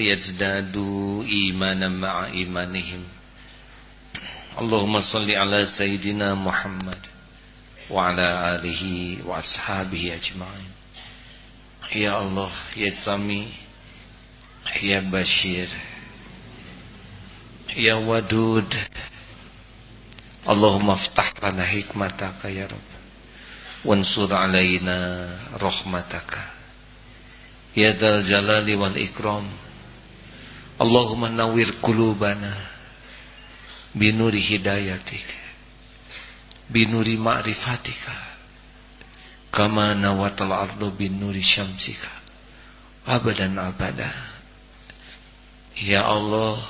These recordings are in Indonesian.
liyazdadu imanan ma'a imanihim Allahumma salli ala sayyidina Muhammad wa ala alihi wa ashabihi ajma'in Ya Allah ya Sami Ya Bashir Ya Wadud Allahumma ftah lana hikmataka ya Rabb wansur alaina rahmataka Ya Dal Jalali wal Ikram Allahumma nawir kulubana Binuri hidayatik Binuri ma'rifatika Kama nawatal ardu binuri syamsika Abadan abada. Ya Allah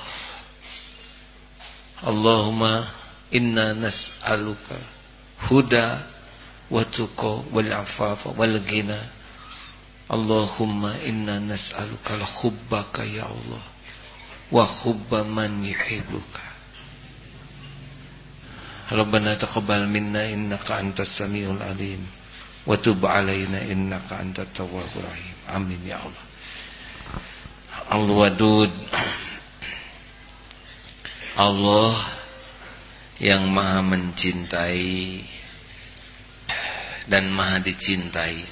Allahumma inna nas'aluka Huda wa tuqa wal afafa wal ghina. Allahumma inna nas'aluka al-hubbaka ya Allah wa hubba man yuhibbuka. Rabbana taqabbal minna innaka antas samiul alim. Wa tub alaina innaka antat tawwabur rahim. Amin ya Allah. Al-Wadud Allah yang maha mencintai dan maha dicintai.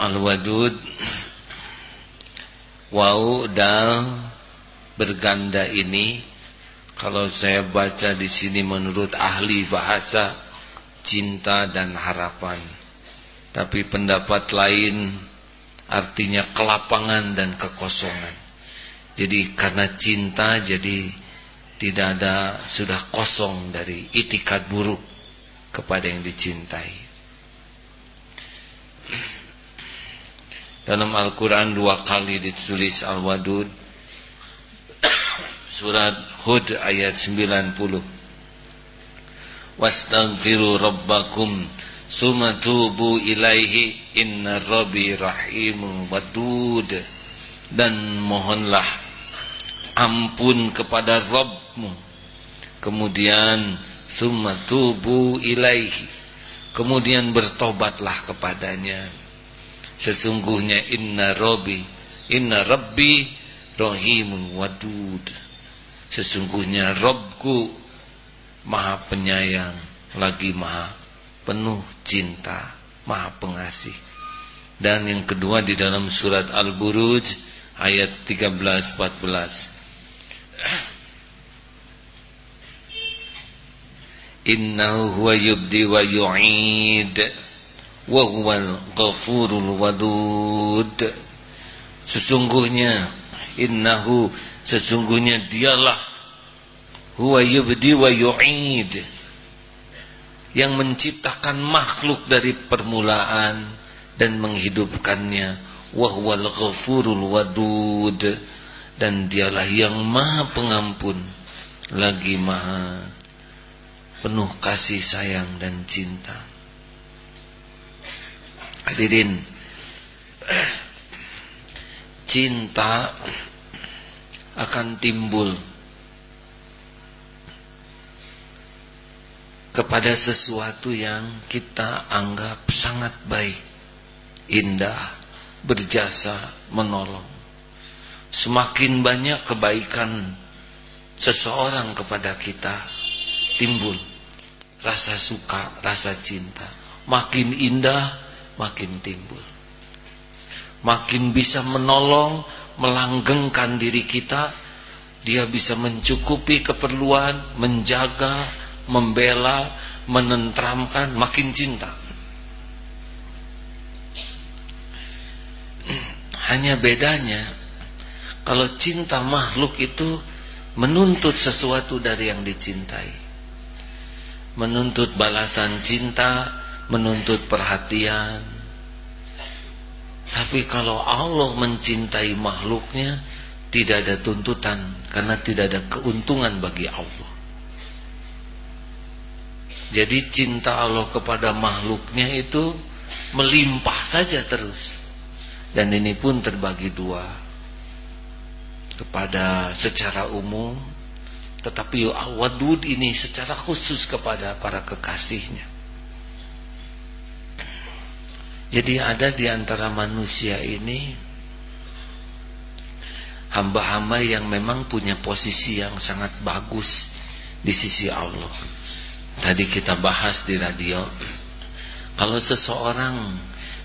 Al-Wadud Wau dal berganda ini kalau saya baca di sini menurut ahli bahasa cinta dan harapan. Tapi pendapat lain artinya kelapangan dan kekosongan. Jadi karena cinta jadi tidak ada sudah kosong dari itikat buruk kepada yang dicintai. Dalam Al-Quran dua kali ditulis Al-Wadud. Surat Hud ayat 90 Wastaghfiru rabbakum Sumatubu ilaihi. Inna rabbi rahimu wadud. Dan mohonlah Ampun kepada Rabbmu. Kemudian Sumatubu ilaihi. Kemudian bertobatlah kepadanya Sesungguhnya inna rabbi Inna rabbi Rahimun wadud. Sesungguhnya Robku Maha penyayang Lagi maha penuh cinta Maha pengasih. Dan yang kedua di dalam surat Al-Buruj Ayat 13-14 Innahu huwa yubdi wa yu'id wa huwal ghafurul wadud. Sesungguhnya innahu sesungguhnya dialah huwa yubdi wa yu'id. Yang menciptakan makhluk dari permulaan dan menghidupkannya. Wa huwal ghafurul wadud. Dan dialah yang maha pengampun lagi maha penuh kasih sayang dan cinta Hadirin Cinta Akan timbul Kepada sesuatu yang kita anggap sangat baik Indah Berjasa Menolong. Semakin banyak kebaikan Seseorang kepada kita Timbul Rasa suka, rasa cinta. Makin indah makin timbul. Makin bisa menolong, melanggengkan diri kita, dia bisa mencukupi keperluan, menjaga, membela, menentramkan, makin cinta. Hanya bedanya, kalau cinta makhluk itu menuntut sesuatu dari yang dicintai. Menuntut balasan cinta, menuntut perhatian. Tapi kalau Allah mencintai makhluknya, tidak ada tuntutan karena tidak ada keuntungan bagi Allah. Jadi cinta Allah kepada makhluknya itu melimpah saja terus. Dan ini pun terbagi dua. Kepada secara umum, tetapi Al-Wadud ini secara khusus kepada para kekasihnya. Jadi ada di antara manusia ini hamba-hamba yang memang punya posisi yang sangat bagus di sisi Allah. Tadi kita bahas di radio, kalau seseorang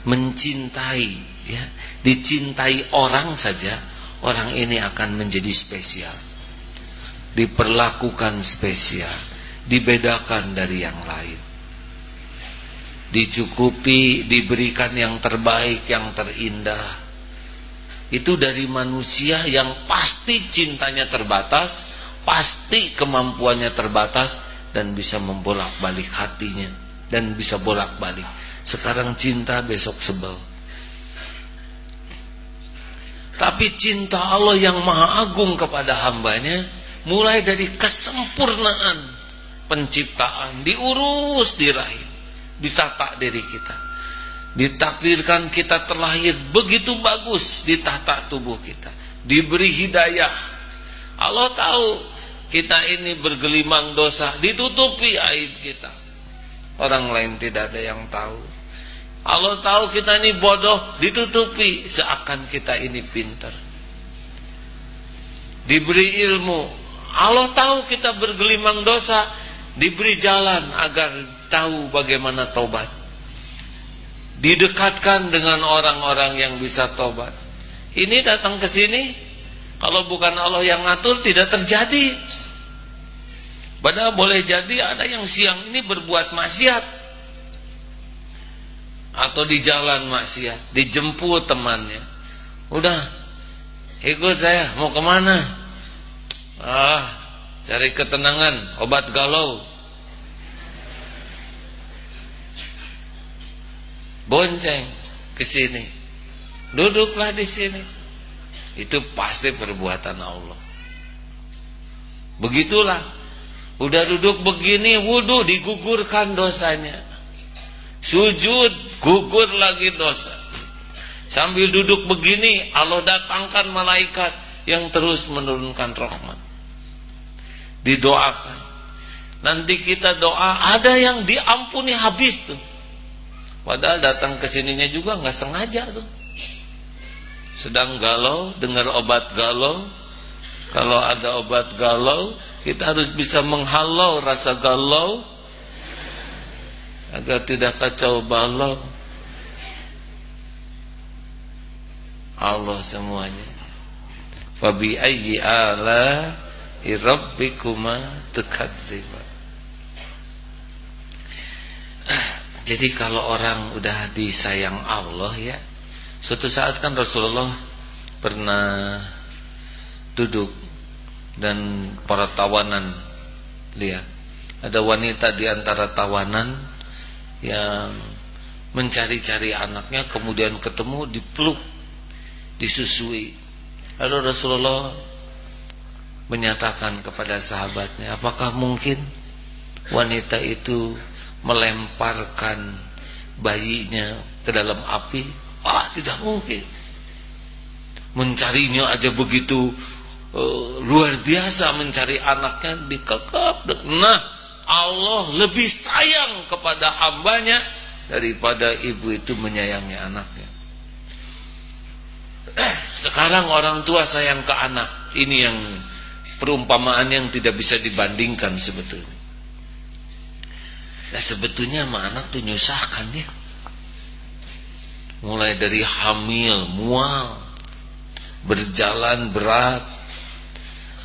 mencintai, ya, dicintai orang saja, orang ini akan menjadi spesial, diperlakukan spesial, dibedakan dari yang lain, dicukupi, diberikan yang terbaik, yang terindah itu dari manusia yang pasti cintanya terbatas, pasti kemampuannya terbatas dan bisa membolak-balik hatinya dan bisa bolak-balik. Sekarang cinta, besok sebel. Tapi cinta Allah yang maha agung kepada hambanya mulai dari kesempurnaan penciptaan diurus diraih ditata diri kita Ditakdirkan kita terlahir begitu bagus di tata tubuh kita. Diberi hidayah. Allah tahu kita ini bergelimang dosa. Ditutupi aib kita. Orang lain tidak ada yang tahu. Allah tahu kita ini bodoh. Ditutupi seakan kita ini pintar. Diberi ilmu. Allah tahu kita bergelimang dosa. Diberi jalan agar tahu bagaimana taubat didekatkan dengan orang-orang yang bisa tobat. Ini datang ke sini kalau bukan Allah yang ngatur tidak terjadi. Padahal boleh jadi ada yang siang ini berbuat maksiat atau di jalan maksiat, dijemput temannya. Udah, ikut saya, mau ke mana? Ah, cari ketenangan, obat galau. Bonceng ke sini. Duduklah di sini. Itu pasti perbuatan Allah. Begitulah. Udah duduk begini wudhu digugurkan dosanya. Sujud gugur lagi dosa. Sambil duduk begini Allah datangkan malaikat yang terus menurunkan rahmat. Didoakan. Nanti kita doa ada yang diampuni habis tuh. Padahal datang ke sininya juga nggak sengaja tuh. Sedang galau, dengar obat galau. Kalau ada obat galau, kita harus bisa menghalau rasa galau agar tidak kacau balau. Allah semuanya. Fabi ayyi ala rabbikuma tukadziban. Jadi kalau orang udah disayang Allah ya Suatu saat kan Rasulullah pernah duduk Dan para tawanan Lihat Ada wanita di antara tawanan Yang mencari-cari anaknya Kemudian ketemu dipeluk Disusui. Lalu Rasulullah menyatakan kepada sahabatnya Apakah mungkin wanita itu melemparkan bayinya ke dalam api ah tidak mungkin. Mencarinya aja begitu uh, luar biasa mencari anaknya dikekap nah Allah lebih sayang kepada hambanya daripada ibu itu menyayangi anaknya. Sekarang orang tua sayang ke anak. Ini yang perumpamaan yang tidak bisa dibandingkan sebetulnya Nah sebetulnya sama anak tuh nyusahkan ya. Mulai dari hamil, mual, berjalan berat,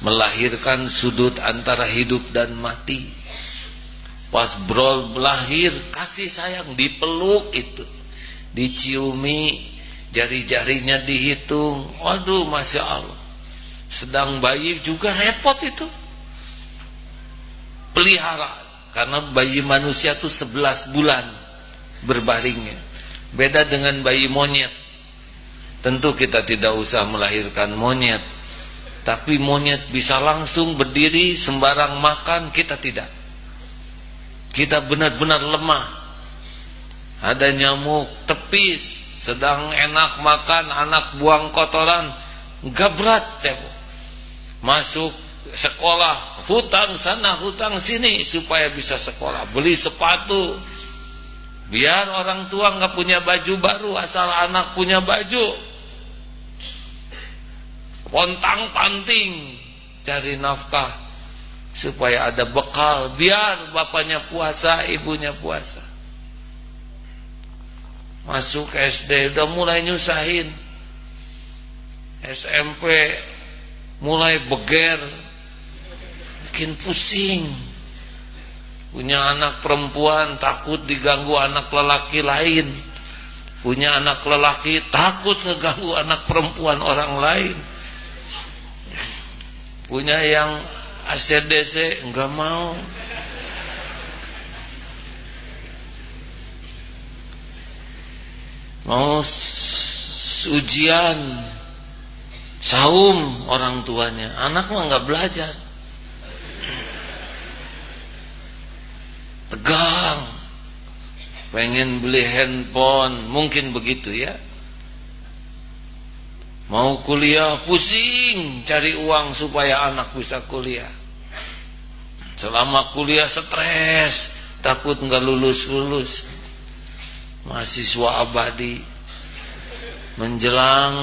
melahirkan sudut antara hidup dan mati. Pas brol lahir, kasih sayang dipeluk itu, diciumi, jari-jarinya dihitung. Waduh, masya Allah. Sedang bayi juga repot itu. Pelihara karena bayi manusia itu 11 bulan berbaringnya. Beda dengan bayi monyet. Tentu kita tidak usah melahirkan monyet. Tapi monyet bisa langsung berdiri sembarang makan, kita tidak. Kita benar-benar lemah. Ada nyamuk, tepis, sedang enak makan, anak buang kotoran, gabrat cebok. Masuk sekolah, hutang sana, hutang sini supaya bisa sekolah. Beli sepatu. Biar orang tua nggak punya baju baru, asal anak punya baju. pontang panting cari nafkah supaya ada bekal biar bapaknya puasa ibunya puasa masuk SD udah mulai nyusahin SMP mulai beger bikin pusing. Punya anak perempuan takut diganggu anak lelaki lain. Punya anak lelaki takut ngeganggu anak perempuan orang lain. Punya yang ACDC enggak mau. Mau ujian saum orang tuanya. Anak mah nggak belajar tegang. Pengen beli handphone. Mungkin begitu ya. Mau kuliah pusing cari uang supaya anak bisa kuliah. Selama kuliah stres takut nggak lulus lulus mahasiswa abadi. Menjelang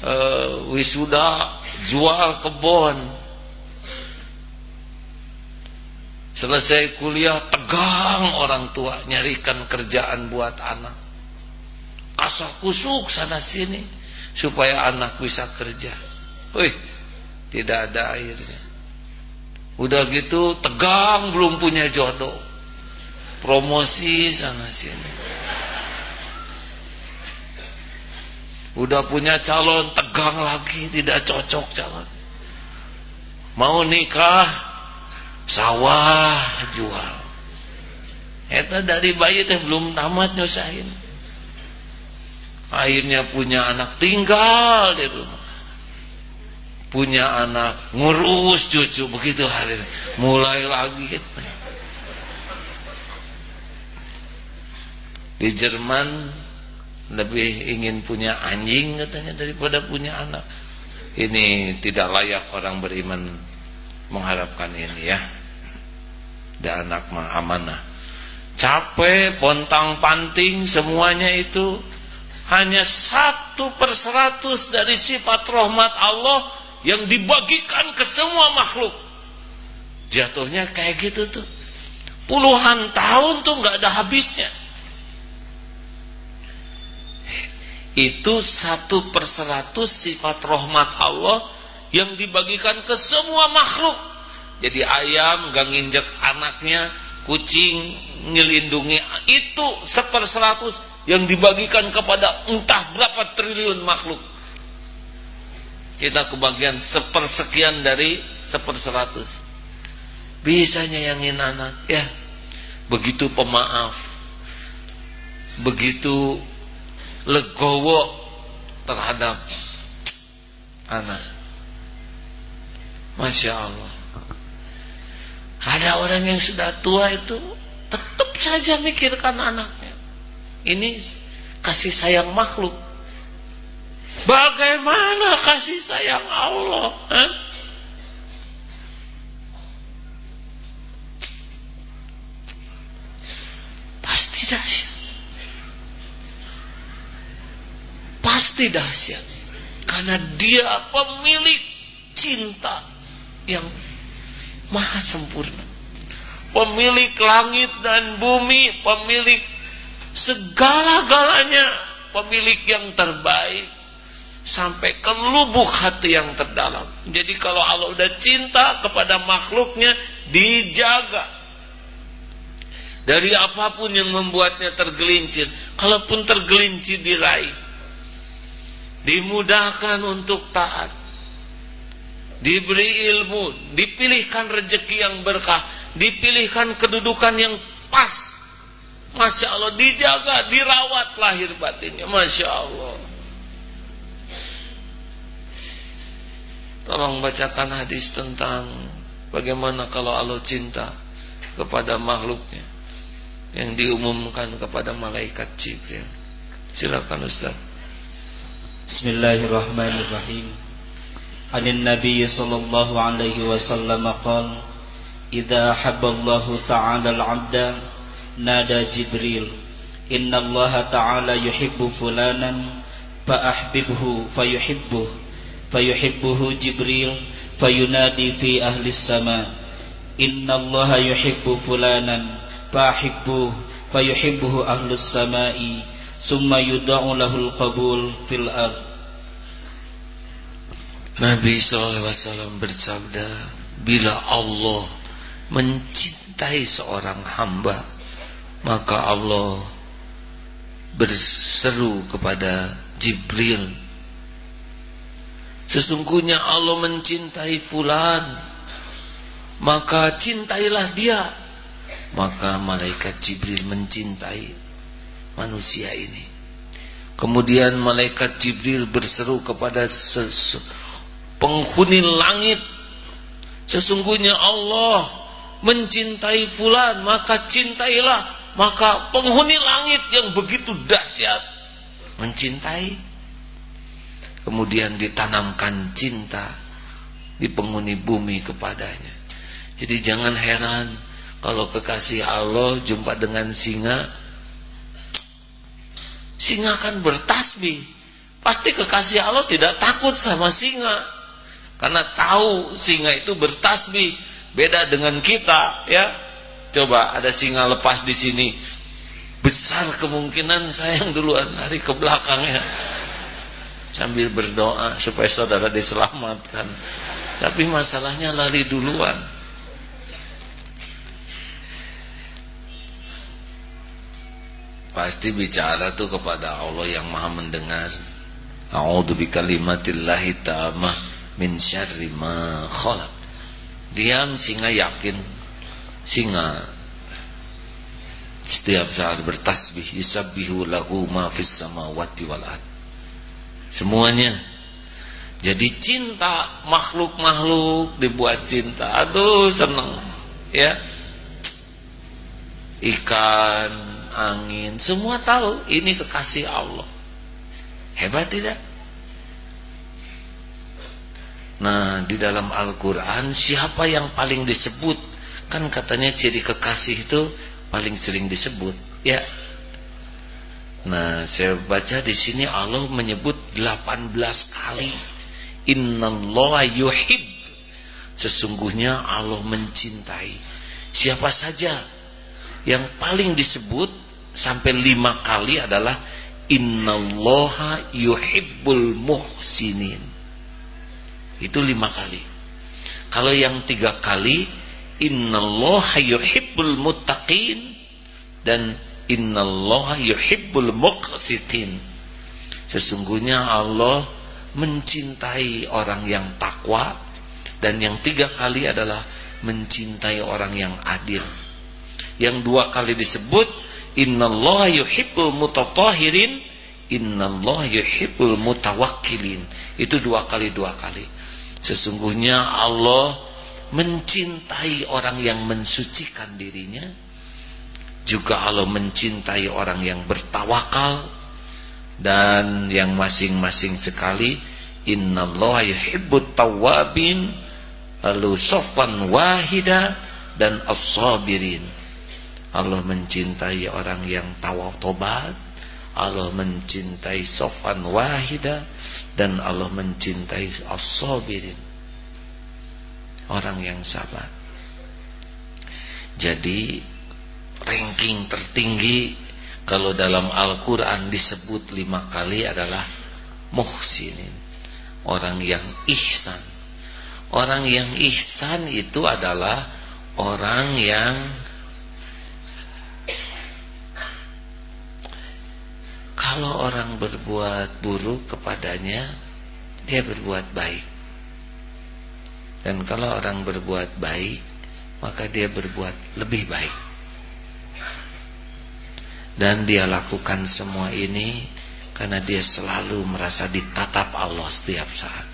uh, wisuda jual kebon selesai kuliah tegang orang tua nyarikan kerjaan buat anak. Kasar kusuk sana sini supaya anak bisa kerja. Wih tidak ada airnya. Udah gitu tegang belum punya jodoh. Promosi sana sini. Udah punya calon tegang lagi tidak cocok calon. Mau nikah sawah jual. Eta dari bayi teh belum tamat nyusahin. Akhirnya punya anak tinggal di rumah. Punya anak ngurus cucu begitu hari mulai lagi gitu. Di Jerman lebih ingin punya anjing katanya daripada punya anak ini tidak layak orang beriman mengharapkan ini ya. Dan anak amanah. Capek pontang panting semuanya itu hanya satu per seratus dari sifat rahmat Allah yang dibagikan ke semua makhluk. Jatuhnya kayak gitu tuh. Puluhan tahun tuh nggak ada habisnya. Itu satu per seratus sifat rahmat Allah yang dibagikan ke semua makhluk. Jadi ayam gak nginjek anaknya kucing ngelindungi itu seper seratus yang dibagikan kepada entah berapa triliun makhluk. Kita kebagian sepersekian dari seper seratus bisa nyayangin anak ya. Begitu pemaaf. Begitu legowo terhadap anak. Masya Allah. Ada orang yang sudah tua itu tetap saja mikirkan anaknya. Ini kasih sayang makhluk. Bagaimana kasih sayang Allah? Hah? Pasti dahsyat. pasti dahsyat karena dia pemilik cinta yang maha sempurna. Pemilik langit dan bumi pemilik segala-galanya pemilik yang terbaik sampai ke lubuk hati yang terdalam. Jadi kalau Allah udah cinta kepada makhluknya dijaga. Dari apa pun yang membuatnya tergelincir kalaupun tergelincir diraih dimudahkan untuk taat diberi ilmu, dipilihkan rejeki yang berkah, dipilihkan kedudukan yang pas. Masya Allah, dijaga, dirawat lahir batinnya. Masya Allah. Tolong bacakan hadis tentang bagaimana kalau Allah cinta kepada makhluknya yang diumumkan kepada malaikat Jibril. Silakan Ustaz. Bismillahirrahmanirrahim. عن النبي صلى الله عليه وسلم قال إذا أحب الله تعالى العبد نادى جبريل إن الله تعالى يحب فلانا فأحببه فيحبه فيحبه جبريل فينادي في أهل السماء إن الله يحب فلانا فأحبوه فيحبه أهل السماء ثم يدعو له القبول في الأرض Nabi SAW bersabda Bila Allah mencintai seorang hamba Maka Allah berseru kepada Jibril Sesungguhnya Allah mencintai fulan Maka cintailah dia. Maka malaikat Jibril mencintai manusia ini. Kemudian malaikat Jibril berseru kepada penghuni langit Sesungguhnya Allah mencintai fulan Maka cintailah Maka penghuni langit yang begitu dahsyat Mencintai kemudian ditanamkan cinta di penghuni bumi kepadanya. Jadi jangan heran kalau kekasih Allah jumpa dengan singa, singa akan bertasbih. Pasti kekasih Allah tidak takut sama singa. Karena tahu singa itu bertasbih. Beda dengan kita, ya. Coba ada singa lepas di sini. Besar kemungkinan saya yang duluan lari ke belakangnya sambil berdoa supaya saudara diselamatkan tapi masalahnya lari duluan pasti bicara tuh kepada Allah yang maha mendengar A'udzu bikalimatillahi ta'amah min syarri ma khalaq. Diam singa yakin singa setiap saat bertasbih yusabbihu lahu ma fis samawati wal ard. Semuanya jadi cinta makhluk-makhluk dibuat cinta. Aduh seneng ya. Ikan angin semua tahu ini kekasih Allah. Hebat tidak nah di dalam Al-Quran siapa yang paling disebut kan katanya ciri kekasih itu paling sering disebut ya Nah, saya baca di sini Allah menyebut 18 kali innallaha yuhib. Sesungguhnya Allah mencintai. Siapa saja yang paling disebut sampai lima kali adalah innallaha yuhibbul muhsinin. Itu lima kali. Kalau yang tiga kali innallaha yuhibbul muttaqin dan innallaha yuhibbul muqsitin. Sesungguhnya Allah mencintai orang yang takwa dan yang tiga kali adalah mencintai orang yang adil. Yang dua kali disebut innallaha yuhibbul mutatahirin innallaha yuhibbul mutawakkilin. Itu dua kali dua kali sesungguhnya Allah mencintai orang yang mensucikan dirinya. Juga Allah mencintai orang yang bertawakal. Dan yang masing-masing sekali innallaha yuhibbut tawwabin lalu sofan wahida dan as-sabirin. Allah mencintai orang yang tawatobat Allah mencintai sofan wahida dan Allah mencintai as-sabirin. Orang yang sabar. Jadi ranking tertinggi kalau dalam Al-Quran disebut lima kali adalah muhsinin. Orang yang ihsan. Orang yang ihsan itu adalah orang yang kalau orang berbuat buruk kepadanya dia berbuat baik dan kalau orang berbuat baik maka dia berbuat lebih baik dan dia lakukan semua ini karena dia selalu merasa ditatap Allah setiap saat.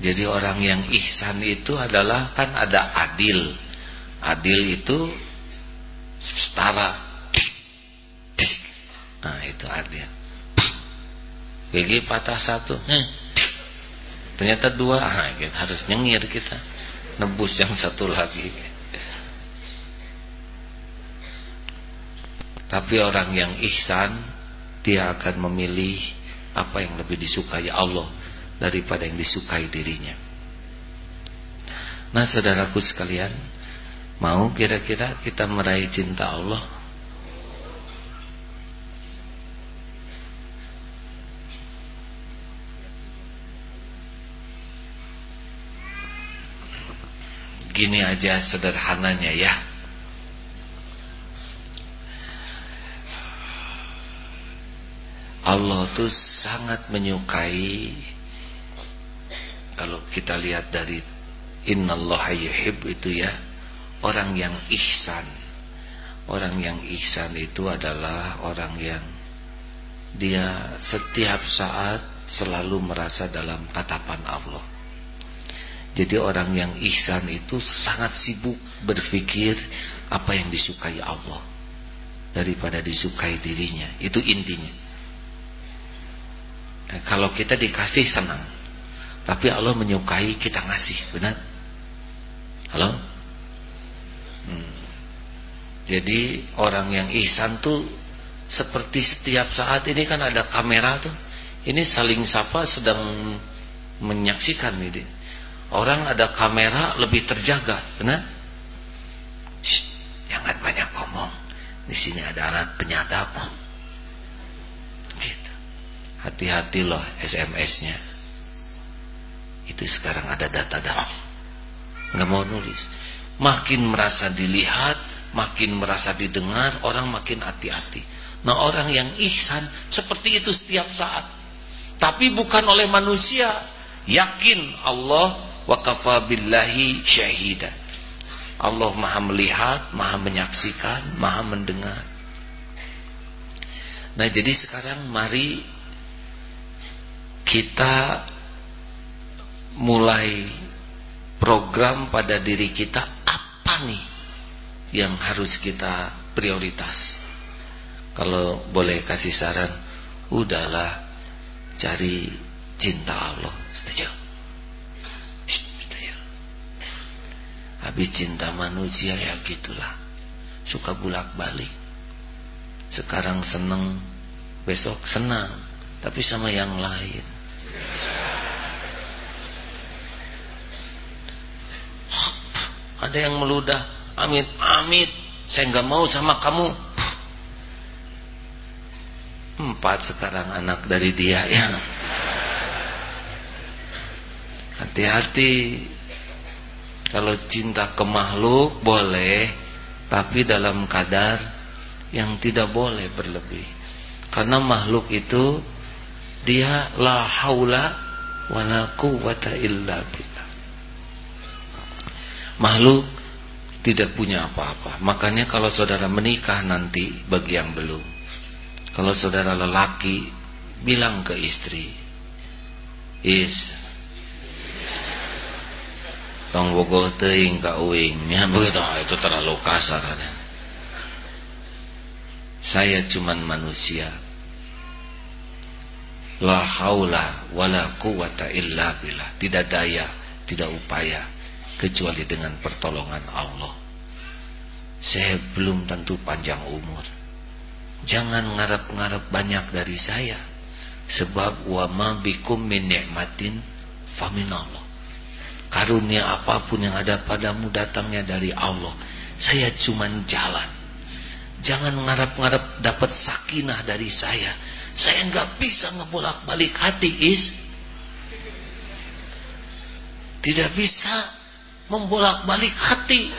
Jadi orang yang ihsan itu adalah kan ada adil. Adil itu setara. Nah itu adil. Gigi patah satu. Hmm. Ternyata dua. Nah, harus nyengir kita. Nebus yang satu lagi. Tapi orang yang ihsan dia akan memilih apa yang lebih disukai Allah daripada yang disukai dirinya. Nah saudaraku sekalian Mau kira-kira kita meraih cinta Allah Gini aja sederhananya ya. Allah tuh sangat menyukai kalau kita lihat dari innallaha yuhib itu ya orang yang ihsan. Orang yang ihsan itu adalah orang yang dia setiap saat selalu merasa dalam tatapan Allah jadi orang yang ihsan itu sangat sibuk berpikir apa yang disukai Allah daripada disukai dirinya. Itu intinya. Kalau kita dikasih senang tapi Allah menyukai kita ngasih benar? Halo? Hmm. jadi orang yang ihsan tuh seperti setiap saat ini kan ada kamera tuh. Ini saling sapa sedang menyaksikan ini orang ada kamera lebih terjaga benar? Shh, jangan banyak ngomong. Di sini ada alat penyadap. Hati-hati loh SMS-nya itu sekarang ada data-data nggak mau nulis. Makin merasa dilihat makin merasa didengar orang makin hati-hati. Nah orang yang ihsan seperti itu setiap saat. Tapi bukan oleh manusia. Yakin Allah wa kafa billahi syahida. Allah maha melihat maha menyaksikan maha mendengar. Nah jadi sekarang mari kita mulai program pada diri kita apa nih yang harus kita prioritas? Kalau boleh kasih saran udahlah cari cinta Allah. Setuju habis cinta manusia ya gitulah. Suka bulak balik sekarang seneng besok senang. Tapi sama yang lain. Ada yang meludah. Amit amit. Saya nggak mau sama kamu. Empat sekarang anak dari dia ya. Hati-hati kalau cinta ke makhluk boleh tapi dalam kadar yang tidak boleh berlebih karena makhluk itu dia la haula wala quwata illa billah makhluk tidak punya apa-apa. Makanya kalau saudara menikah nanti bagi yang belum. Kalau saudara lelaki bilang ke istri, "Is tong bogoh teuing ka uing." Ya begitu, ah, itu terlalu kasar. Saya cuman manusia. La haula wala quwata illa billah. Tidak daya, tidak upaya kecuali dengan pertolongan Allah. Saya belum tentu panjang umur. Jangan ngarep-ngarep banyak dari saya. Sebab wa ma bikum min ni'matin faminallah. Karunia apa pun yang ada padamu datangnya dari Allah. Saya cuman jalan. Jangan ngarep-ngarep dapat sakinah dari saya. Saya nggak bisa ngebolak-balik hati, is. Tidak bisa membolak-balik hati.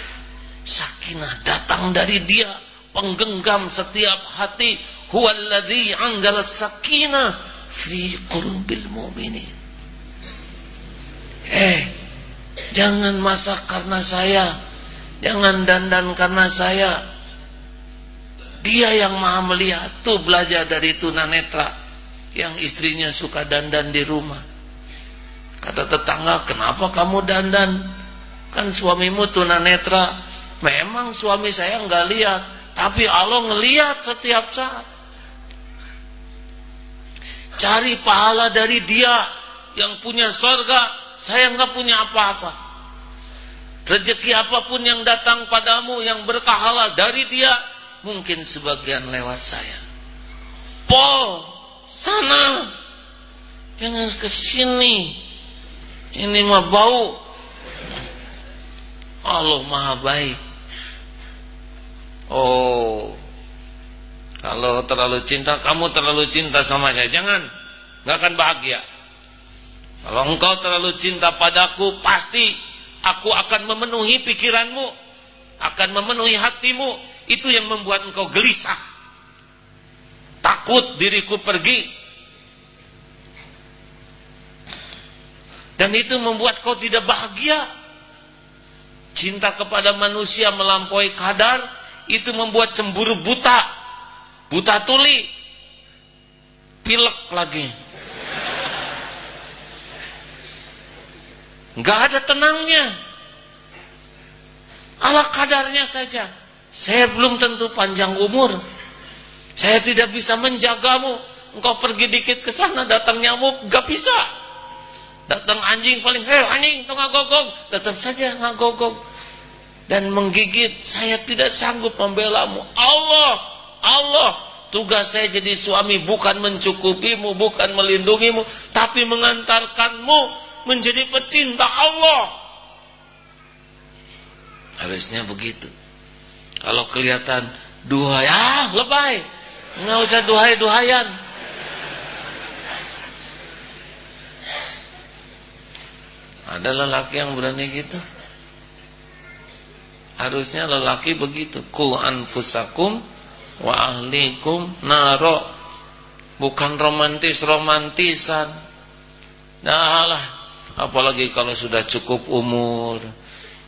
Sakinah datang dari dia, penggenggam setiap hati. Huwallazi anzala sakinah fi qulubil mu'minin. Eh, jangan masak karena saya. Jangan dandan karena saya. Dia yang maha melihat. Tuh belajar dari tunanetra. Yang istrinya suka dandan di rumah. Kata tetangga, kenapa kamu dandan? Kan suamimu tunanetra. Memang suami saya nggak lihat, tapi Allah ngelihat setiap saat. Cari pahala dari Dia yang punya sorga. Saya nggak punya apa-apa. Rezeki apa pun yang datang padamu yang berkahala dari Dia, mungkin sebagian lewat saya. Pol, sana Jangan ke sini. Ini mah bau. Allah Maha baik. Oh. Kalau terlalu cinta, kamu terlalu cinta sama saya. Jangan. Gak akan bahagia. Kalau engkau terlalu cinta padaku, pasti aku akan memenuhi pikiranmu. Akan memenuhi hatimu. Itu yang membuat engkau gelisah. Takut diriku pergi. Dan itu membuat kau tidak bahagia. Cinta kepada manusia melampaui kadar. Itu membuat cemburu buta. Buta tuli. Pilek lagi. Gak ada tenangnya. Ala kadarnya saja. Saya belum tentu panjang umur. Saya tidak bisa menjagamu. Engkau pergi dikit ke sana datang nyamuk, gak bisa. Datang anjing paling, hei anjing, tuh ngagogong. Tetap saja ngagogong. Dan menggigit, saya tidak sanggup membelamu. Allah, Allah, tugas saya jadi suami bukan mencukupimu, bukan melindungimu, tapi mengantarkanmu menjadi pecinta Allah. Harusnya begitu. Kalau kelihatan duhai, ah lebay. Nggak usah duhai-duhayan. Ada lelaki yang berani gitu. Harusnya lelaki begitu. Ku anfusakum wa ahlikum naro. Bukan romantis-romantisan. Nah lah apalagi kalau sudah cukup umur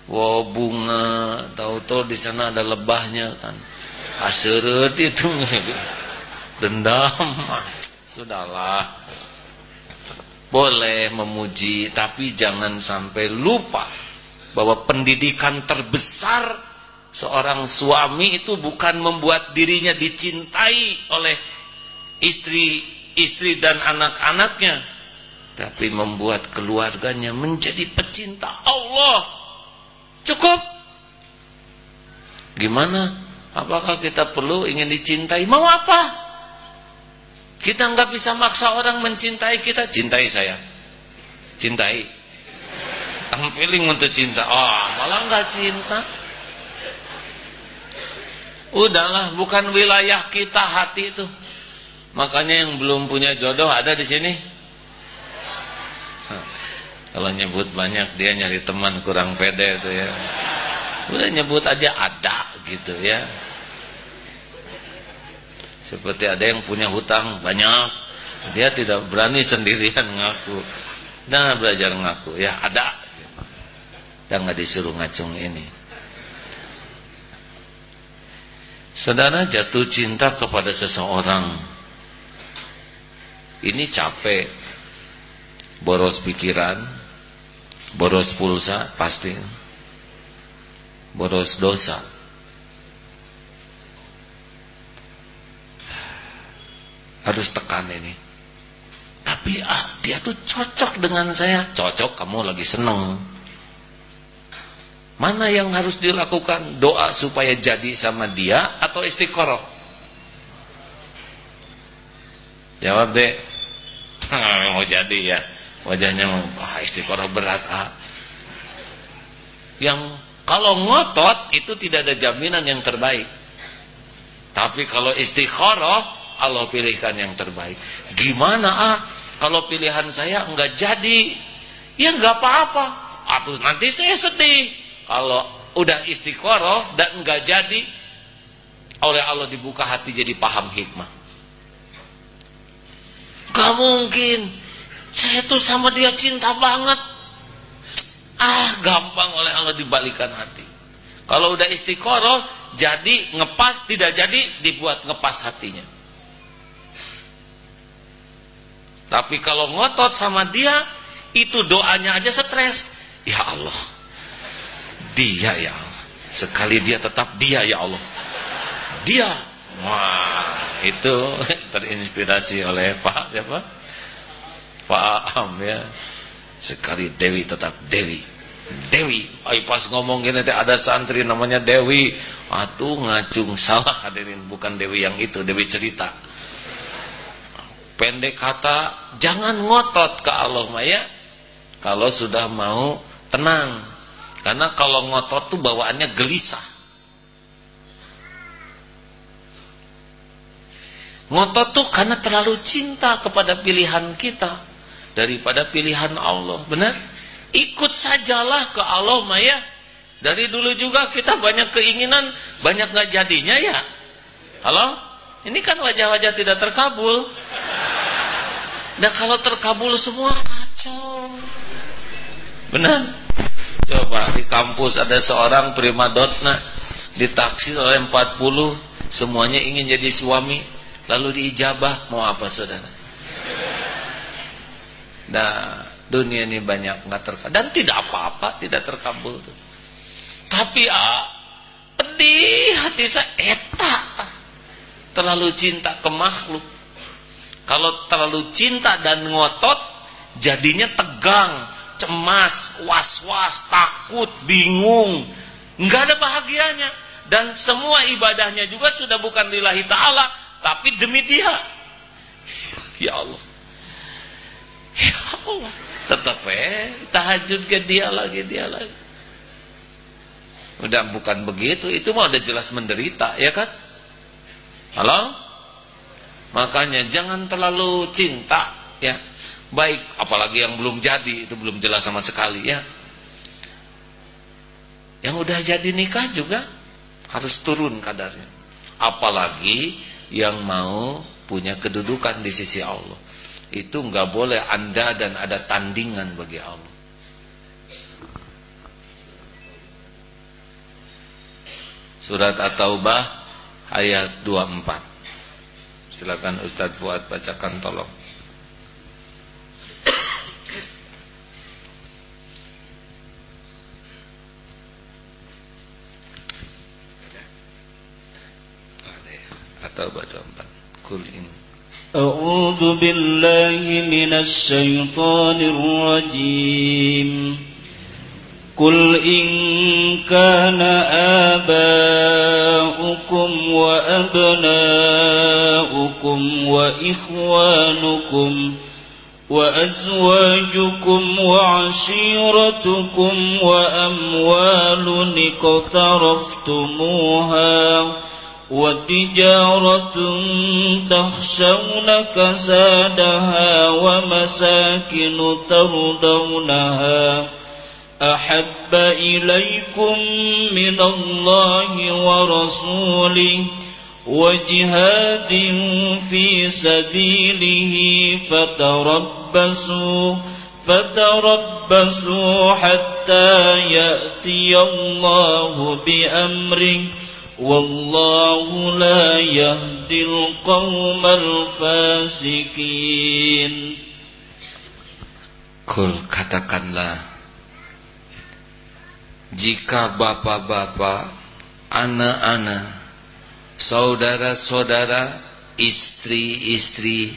wow bunga tahu-tahu di sana ada lebahnya kan. Kaseret itu. Dendam. Sudahlah. Boleh memuji tapi jangan sampai lupa bahwa pendidikan terbesar seorang suami itu bukan membuat dirinya dicintai oleh istri istri dan anak-anaknya tapi membuat keluarganya menjadi pecinta Allah. Cukup. Gimana? Apakah kita perlu ingin dicintai? Mau apa? Kita nggak bisa maksa orang mencintai kita. Cintai saya. Cintai. Tampiling untuk cinta. Oh, malah nggak cinta. Udahlah, bukan wilayah kita hati itu. Makanya yang belum punya jodoh ada di sini. Kalau nyebut banyak dia nyari teman kurang pede itu ya. Udah nyebut aja ada gitu ya. Seperti ada yang punya hutang banyak, dia tidak berani sendirian ngaku. Dan belajar ngaku, ya ada. Dan nggak disuruh ngacung ini. Saudara jatuh cinta kepada seseorang. Ini capek. Boros pikiran, boros pulsa pasti. Boros dosa. Harus tekan ini. Tapi ah dia tuh cocok dengan saya. Cocok kamu lagi seneng. Mana yang harus dilakukan? Doa supaya jadi sama dia atau istiqoroh? Jawab deh mau jadi ya wajahnya ah, istiqoroh berat ah. yang kalau ngotot itu tidak ada jaminan yang terbaik. Tapi kalau istiqoroh Allah pilihkan yang terbaik. Gimana ah? Kalau pilihan saya enggak jadi ya enggak apa-apa. Atau nanti saya sedih. Kalau udah istiqoroh dan enggak jadi oleh Allah dibuka hati jadi paham hikmah. Gak mungkin saya tuh sama dia cinta banget. Ah, gampang oleh Allah dibalikan hati. Kalau udah istiqoroh, jadi ngepas, tidak jadi dibuat ngepas hatinya. Tapi kalau ngotot sama dia, itu doanya aja stres. Ya Allah, dia ya Allah. Sekali dia tetap dia ya Allah. Dia. Wah, itu terinspirasi oleh Pak siapa? Paham ya. Sekali Dewi tetap Dewi. Dewi. Ay, pas ngomong gini ada santri namanya Dewi. Atuh ngacung salah hadirin. Bukan Dewi yang itu. Dewi cerita. pendek kata jangan ngotot ke Allah Maya kalau sudah mau tenang karena kalau ngotot tuh bawaannya gelisah ngotot tuh karena terlalu cinta kepada pilihan kita daripada pilihan Allah. Benar? Ikut sajalah ke Allah Maya. Dari dulu juga kita banyak keinginan banyak nggak jadinya ya? Halo? Ini kan wajah-wajah tidak terkabul. Nah kalau terkabul semua kacau. Benar? Coba di kampus ada seorang primadona ditaksir oleh 40 semuanya ingin jadi suami. Lalu diijabah mau apa saudara? Nah dunia ini banyak nggak terkabul dan tidak apa-apa tidak terkabul. Tapi ah, pedih hati saya etak terlalu cinta ke makhluk kalau terlalu cinta dan ngotot, jadinya tegang, cemas, was-was, takut, bingung. Enggak ada bahagianya. Dan semua ibadahnya juga sudah bukan lillahi ta'ala, tapi demi dia. Ya Allah. Ya Allah. Tetap eh, tahajud ke dia lagi, dia lagi. Udah bukan begitu, itu mah udah jelas menderita, ya kan? Halo? Makanya jangan terlalu cinta ya. Baik apalagi yang belum jadi itu belum jelas sama sekali ya. Yang udah jadi nikah juga harus turun kadarnya. Apalagi yang mau punya kedudukan di sisi Allah. Itu nggak boleh Anda dan ada tandingan bagi Allah. Surat At-Taubah ayat 24. Silakan Ustaz Fuad bacakan tolong. Atau baca empat. Kul in. أعوذ بالله من الشيطان الرجيم. قل إن كان آباؤكم وأبناؤكم وإخوانكم وأزواجكم وعشيرتكم وأموال اقترفتموها وتجارة تخشون كسادها ومساكن تردونها أحب إليكم من الله ورسوله وجهاد في سبيله فتربصوا فتربصوا حتى يأتي الله بأمره. والله لا يهدي القوم الفاسقين Kul katakanlah jika bapak-bapak, anak-anak, saudara-saudara, istri-istri,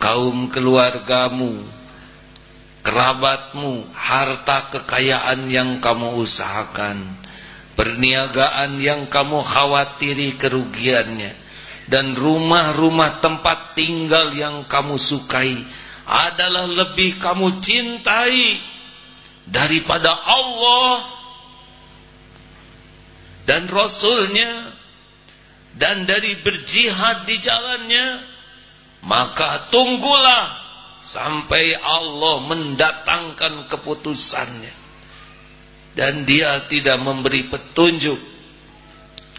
kaum keluargamu, kerabatmu, harta kekayaan yang kamu usahakan, perniagaan yang kamu khawatiri kerugiannya, dan rumah-rumah tempat tinggal yang kamu sukai adalah lebih kamu cintai daripada Allah dan Rasulnya. Dan dari berjihad di jalannya maka tunggulah sampai Allah mendatangkan keputusannya dan dia tidak memberi petunjuk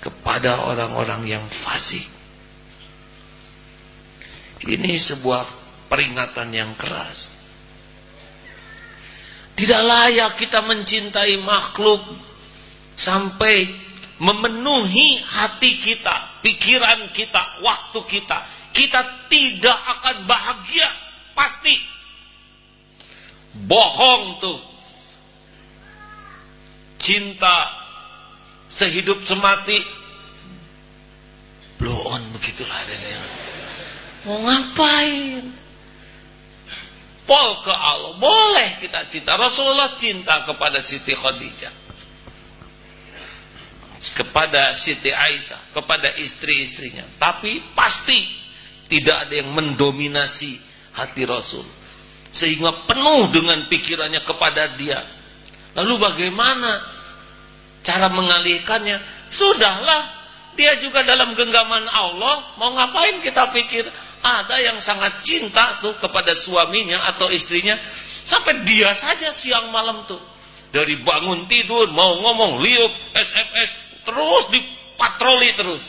kepada orang-orang yang fasik ini sebuah peringatan yang keras tidak layak kita mencintai makhluk sampai memenuhi hati kita, pikiran kita, waktu kita, kita tidak akan bahagia pasti. Bohong tuh. Cinta sehidup semati blow on begitulah adanya. Mau ngapain? Pol ke Allah. Boleh kita cinta. Rasulullah cinta kepada Siti Khadijah kepada Siti Aisyah, kepada istri-istrinya. Tapi pasti Tidak ada yang mendominasi hati Rasul. Sehingga penuh dengan pikirannya kepada dia. Lalu bagaimana cara mengalihkannya? Sudahlah. Dia juga dalam genggaman Allah. Mau ngapain kita pikir? Ada yang sangat cinta tuh kepada suaminya atau istrinya. Sampai dia saja siang malam tuh. Dari bangun tidur, mau ngomong, liuk, SMS. Terus dipatroli terus.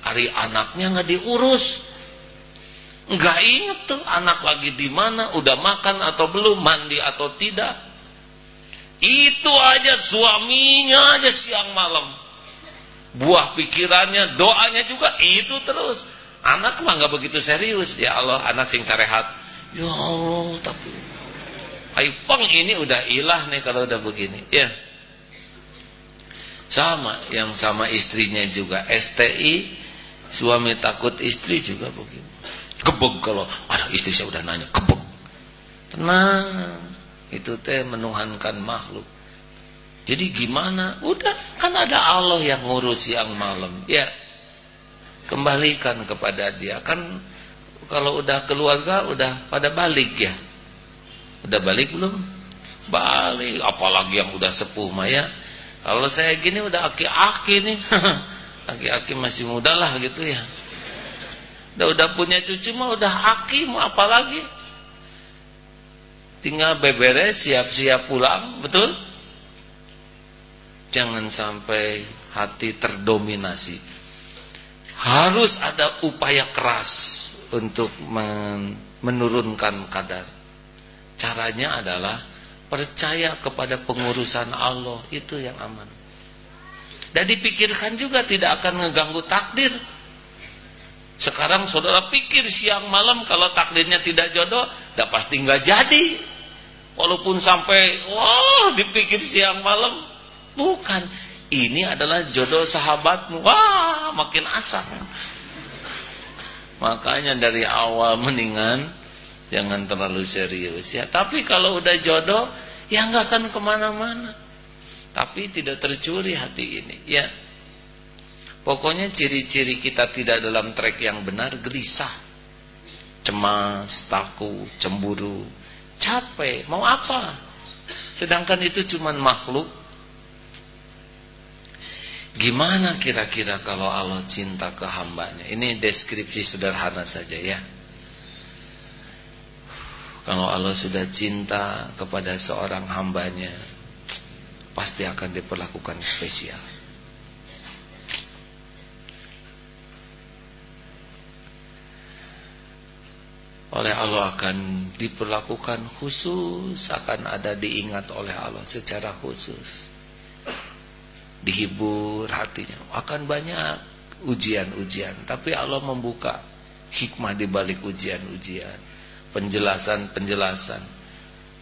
Hari anaknya nggak diurus Nggak inget tuh anak lagi di mana, udah makan atau belum, mandi atau tidak. Itu aja suaminya aja siang malam. Buah pikirannya, doanya juga itu terus. Anak mah nggak begitu serius. Ya Allah, anak sing sarehat. Ya Allah, tapi Aipang ini udah ilah nih kalau udah begini. Ya. Sama yang sama istrinya juga STI, suami takut istri juga begini. Gebeg kalau ada istri saya udah nanya, gebeg. Tenang. Itu teh menuhankan makhluk. Jadi gimana? Udah kan ada Allah yang ngurus siang malam. Ya. Kembalikan kepada dia. Kan kalau udah keluarga udah pada balik ya. Udah balik belum? Balik. Apalagi yang udah sepuh Maya. Kalau saya gini udah aki-aki nih. Aki-aki masih muda lah gitu ya. Udah udah punya cucu mah udah aki mau apa lagi? Tinggal beberes siap-siap pulang, betul? Jangan sampai hati terdominasi. Harus ada upaya keras untuk menurunkan kadar. Caranya adalah percaya kepada pengurusan Allah, itu yang aman. Dan dipikirkan juga tidak akan ngeganggu takdir. Sekarang saudara pikir siang malam kalau takdirnya tidak jodoh, dah pasti nggak jadi. Walaupun sampai wah dipikir siang malam, bukan. Ini adalah jodoh sahabatmu. Wah, makin asam. Makanya dari awal mendingan jangan terlalu serius ya. Tapi kalau udah jodoh, ya nggak akan ke mana-mana. Tapi tidak tercuri hati ini, ya. Pokoknya ciri-ciri kita tidak dalam trek yang benar gelisah. Cemas, takut, cemburu, capek, mau apa? Sedangkan itu cuma makhluk. Gimana kira-kira kalau Allah cinta ke hambanya? Ini deskripsi sederhana saja ya. Kalau Allah sudah cinta kepada seorang hambanya, pasti akan diperlakukan spesial. Oleh Allah akan diperlakukan khusus akan ada diingat oleh Allah secara khusus. Dihibur hatinya. Akan banyak ujian-ujian. Tapi Allah membuka hikmah di balik ujian-ujian. Penjelasan-penjelasan.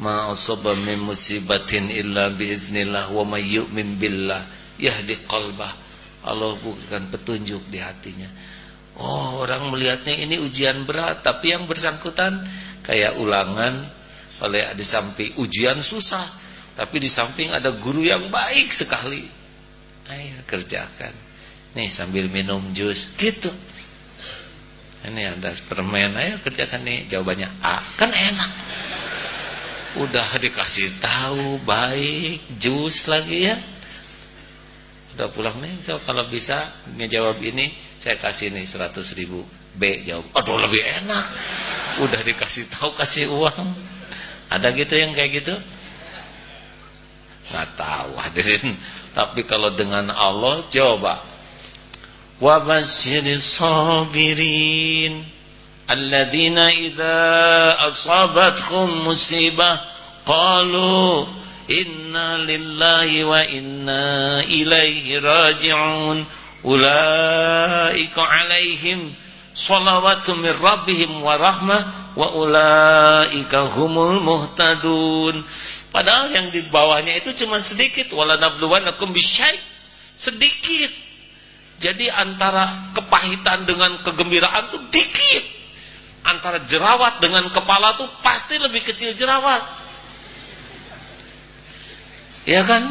Ma asaba min musibatin illa biiznillah wa may yu'min billah yahdi qalbah. Allah bukan petunjuk di hatinya Oh orang melihatnya ini ujian berat Tapi yang bersangkutan Kayak ulangan. Oleh di samping ujian susah Tapi di samping ada guru yang baik sekali. Ayo kerjakan. Nih sambil minum jus Gitu. Ini ada permen Ayo kerjakan nih. Jawabannya A Kan enak. Udah dikasih tahu baik Jus lagi ya. Udah pulang nih so kalau bisa ngejawab ini saya kasih nih 100 ribu. B jawab. Aduh lebih enak. Udah dikasih tahu kasih uang. Ada gitu yang kayak gitu? Nggak tahu hadirin. Tapi kalau dengan Allah coba. Wa basyiris sabirin. Alladzina idza asabatkum musibah qalu inna lillahi wa inna ilaihi raji'un ulaika alaihim salawatu min rabbihim wa rahmah wa ulaika humul muhtadun. Padahal yang di bawahnya itu cuma sedikit. Wala nabluwanakum bisyai. Sedikit. Jadi antara kepahitan dengan kegembiraan tuh dikit. Antara jerawat dengan kepala tuh pasti lebih kecil jerawat. Ya kan?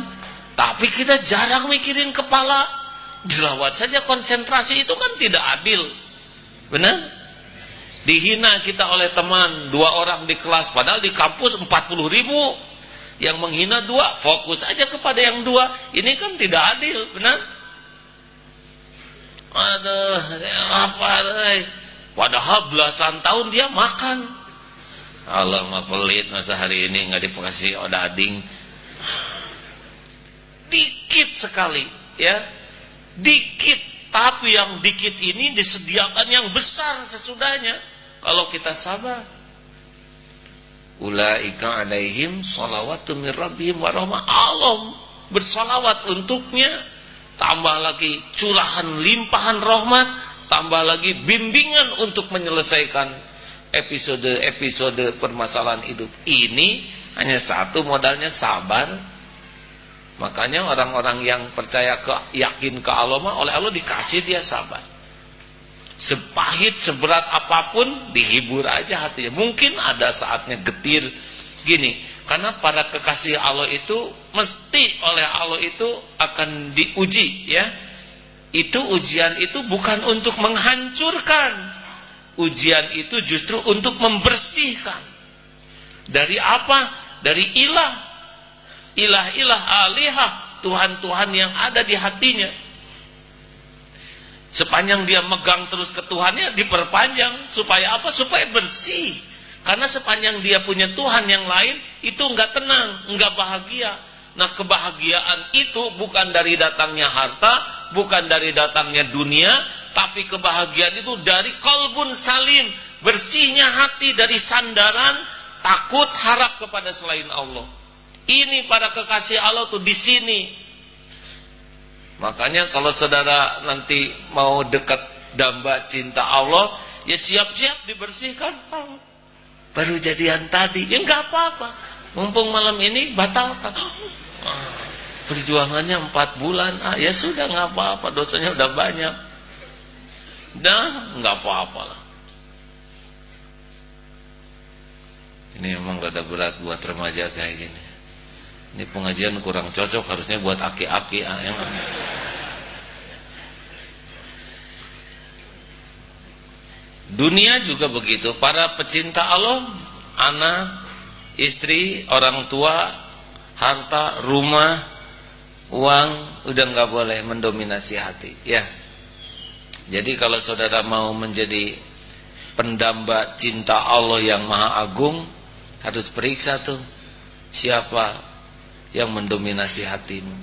Tapi kita jarang mikirin kepala dirawat saja konsentrasi itu kan tidak adil. Benar? Dihina kita oleh teman, dua orang di kelas, padahal di kampus 40 ribu. Yang menghina dua, fokus aja kepada yang dua. Ini kan tidak adil, benar? Aduh, apa? Padahal belasan tahun dia makan. Allah mah pelit masa hari ini nggak dikasih odading. Dikit sekali, ya. Dikit, tapi yang dikit ini disediakan yang besar sesudahnya. Kalau kita sabar. Ulaika alaihim salawatu min rabbihim wa rahmah. Allah bersalawat untuknya. Tambah lagi curahan limpahan rahmat. Tambah lagi bimbingan untuk menyelesaikan episode-episode permasalahan hidup. Ini hanya satu modalnya sabar. Makanya orang-orang yang percaya ke yakin ke Allah oleh Allah dikasih dia sabar. Sepahit seberat apa pun dihibur aja hatinya. Mungkin ada saatnya getir. Gini karena para kekasih Allah itu mesti oleh Allah itu akan diuji ya. Itu ujian itu bukan untuk menghancurkan. Ujian itu justru untuk membersihkan. Dari apa? Dari ilah ilah-ilah alihah Tuhan-Tuhan yang ada di hatinya Sepanjang dia megang terus ke Tuhannya diperpanjang supaya apa? Supaya bersih. Karena sepanjang dia punya Tuhan yang lain itu enggak tenang, enggak bahagia. Nah, kebahagiaan itu bukan dari datangnya harta, bukan dari datangnya dunia, tapi kebahagiaan itu dari kolbun salim, bersihnya hati dari sandaran, takut, harap kepada selain Allah. Ini para kekasih Allah tuh di sini Makanya kalau saudara nanti mau dekat damba cinta Allah, ya siap-siap dibersihkan. Baru jadian tadi, ya enggak apa-apa. Mumpung malam ini batalkan. Perjuangannya empat bulan, ah, ya sudah enggak apa-apa, dosanya udah banyak. Dah, enggak apa-apa lah. Ini memang gak ada berat buat remaja kayak gini. Ini pengajian kurang cocok harusnya buat aki-aki ah, yang Dunia juga begitu. Para pecinta Allah, anak, istri, orang tua, harta, rumah, uang udah nggak boleh mendominasi hati, ya. Jadi kalau saudara mau menjadi pendamba cinta Allah yang maha agung, harus periksa tuh siapa yang mendominasi hatimu.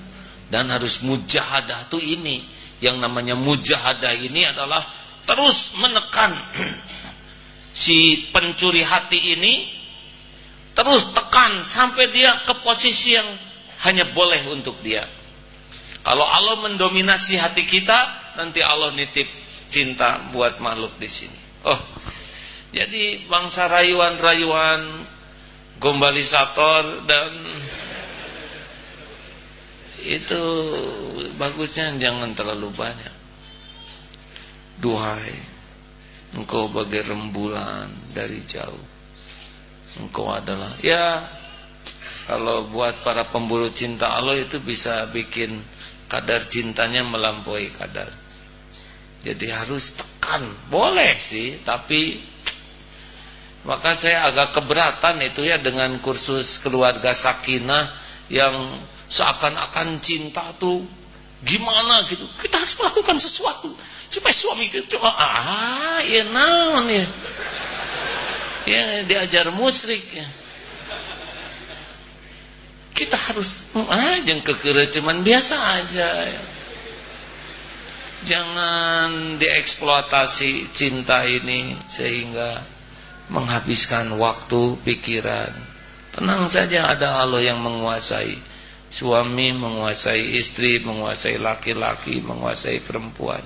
Dan harus mujahadah tuh ini. Yang namanya mujahadah ini adalah terus menekan. Si pencuri hati ini terus tekan sampai dia ke posisi yang hanya boleh untuk dia. Kalau Allah mendominasi hati kita nanti Allah nitip cinta buat makhluk di sini. Oh jadi bangsa rayuan-rayuan gombalisator dan itu bagusnya jangan terlalu banyak. Duhai engkau bagai rembulan dari jauh. Engkau adalah ya kalau buat para pemburu cinta Allah itu bisa bikin kadar cintanya melampaui kadar. Jadi harus tekan. Boleh sih tapi maka saya agak keberatan itu ya dengan kursus keluarga sakinah yang seakan-akan cinta tuh gimana gitu? Kita harus melakukan sesuatu supaya suami itu ah ya naon ya? Ya diajar musrik ya. Kita harus ah jangan kekere cuman biasa aja ya. jangan dieksploitasi cinta ini sehingga menghabiskan waktu pikiran. Tenang saja ada Allah yang menguasai Suami menguasai istri, menguasai laki-laki, menguasai perempuan.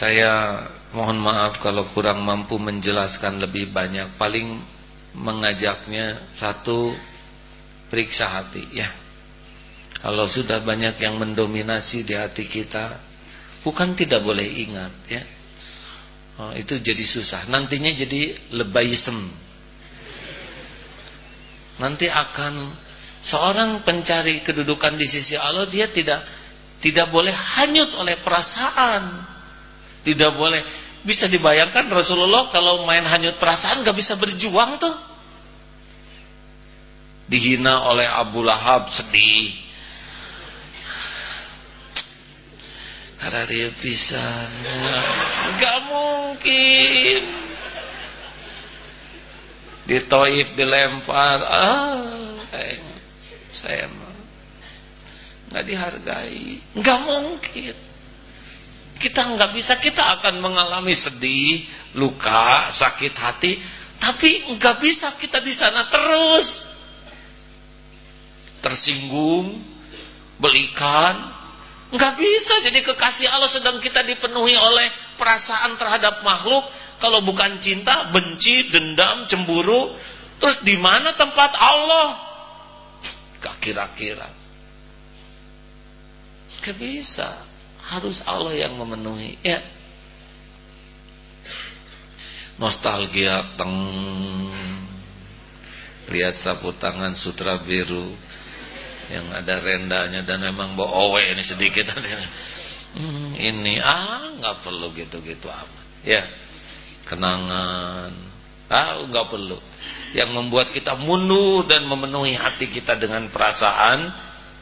Saya mohon maaf kalau kurang mampu menjelaskan lebih banyak. Paling mengajaknya satu periksa hati ya. Kalau sudah banyak yang mendominasi di hati kita, bukan tidak boleh ingat ya. Oh, itu jadi susah. Nantinya jadi lebayism nanti akan seorang pencari kedudukan di sisi Allah dia tidak tidak boleh hanyut oleh perasaan Tidak boleh. Bisa dibayangkan Rasulullah kalau main hanyut perasaan gak bisa berjuang tuh. Dihina oleh Abu Lahab sedih. Karena dia bisa. Gak mungkin. Di Taif dilempar. Ah, saya nggak dihargai. Nggak mungkin. Kita nggak bisa, kita akan mengalami sedih, luka, sakit hati, tapi nggak bisa kita di sana terus tersinggung, belikan, nggak bisa. Jadi kekasih Allah sedang kita dipenuhi oleh perasaan terhadap makhluk. Kalau bukan cinta, benci, dendam, cemburu, terus di mana tempat Allah? Gak kira-kira. Gak bisa. Harus Allah yang memenuhi ya. Nostalgia teng. Lihat sapu tangan sutra biru yang ada rendanya dan memang bawa owe ini sedikit. Hmm, ini ah nggak perlu gitu-gitu apa ya kenangan. Ah nggak perlu. Yang membuat kita mundur dan memenuhi hati kita dengan perasaan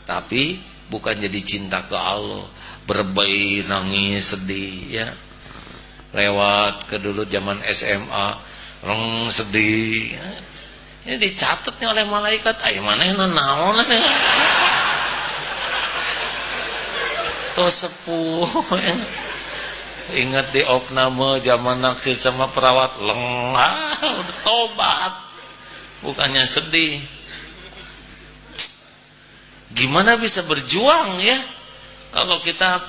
tapi bukan jadi cinta ke Allah. Berbayi nangis sedih ya. Lewat ke dulu zaman SMA reng sedih ya. ini dicatatnya oleh malaikat ayo mana yang naon tuh sepuh ya. Ingat di opname zaman naksir sama perawat? Lengah udah tobat. Bukannya sedih. Gimana bisa berjuang ya? Kalau kita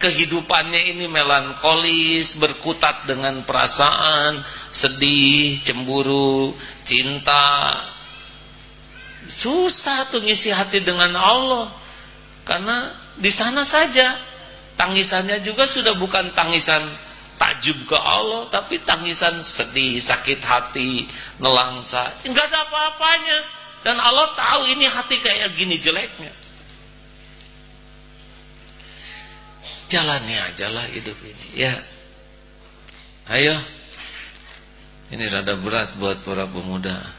kehidupannya ini melankolis, berkutat dengan perasaan, sedih, cemburu, cinta. Susah tuh ngisi hati dengan Allah. Karena di sana saja tangisannya juga sudah bukan tangisan takjub ke Allah, tapi tangisan sedih, sakit hati, nelangsa. Enggak ada apa-apanya. Dan Allah tahu ini hati kayak gini jeleknya. jalani ajalah hidup ini ya ayo ini rada berat buat para pemuda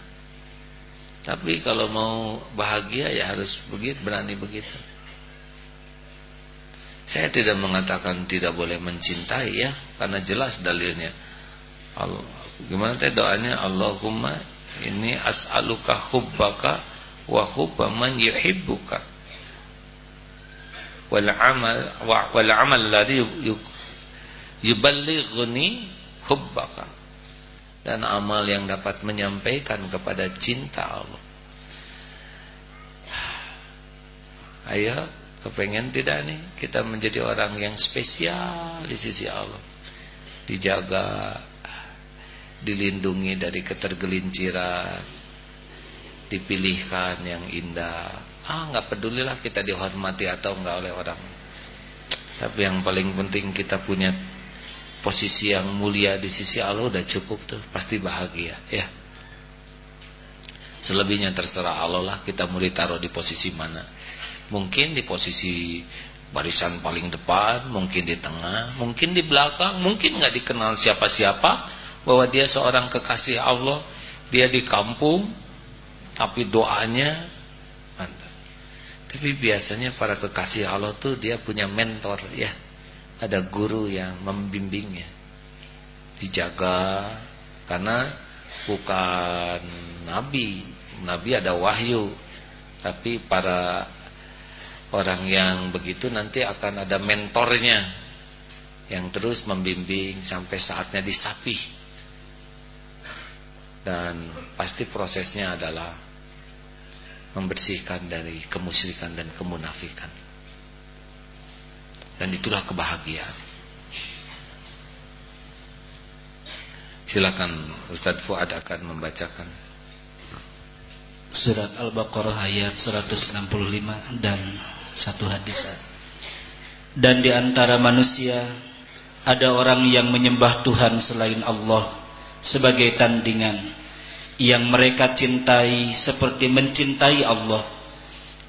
tapi kalau mau bahagia ya harus begitu berani begitu saya tidak mengatakan tidak boleh mencintai ya karena jelas dalilnya. Gimana teh doanya? Allahumma ini as'aluka hubbaka wa hubba man yuhibbuka. Wal amal wal amal ladzi yuballighuni hubbaka. Dan amal yang dapat menyampaikan kepada cinta Allah. Ayo, kepengen tidak nih kita menjadi orang yang spesial di sisi Allah. Dijaga, dilindungi dari ketergelinciran, dipilihkan yang indah, ah nggak pedulilah kita dihormati atau enggak oleh orang. Tapi yang paling penting kita punya posisi yang mulia di sisi Allah udah cukup tuh pasti bahagia ya. Selebihnya terserah Allah lah kita mau ditaruh di posisi mana mungkin di posisi barisan paling depan mungkin di tengah mungkin di belakang mungkin nggak dikenal siapa-siapa bahwa dia seorang kekasih Allah dia di kampung tapi doanya tapi biasanya para kekasih Allah tuh dia punya mentor ya. Ada guru yang membimbingnya. Dijaga karena bukan nabi. Nabi ada wahyu. Tapi para orang yang begitu nanti akan ada mentornya yang terus membimbing sampai saatnya disapih. Dan pasti prosesnya adalah membersihkan dari kemusyrikan dan kemunafikan. Dan itulah kebahagiaan. Silakan Ustaz Fuad akan membacakan surat Al-Baqarah ayat 165 dan satu hadis. Dan di antara manusia ada orang yang menyembah Tuhan selain Allah sebagai tandingan yang mereka cintai seperti mencintai Allah.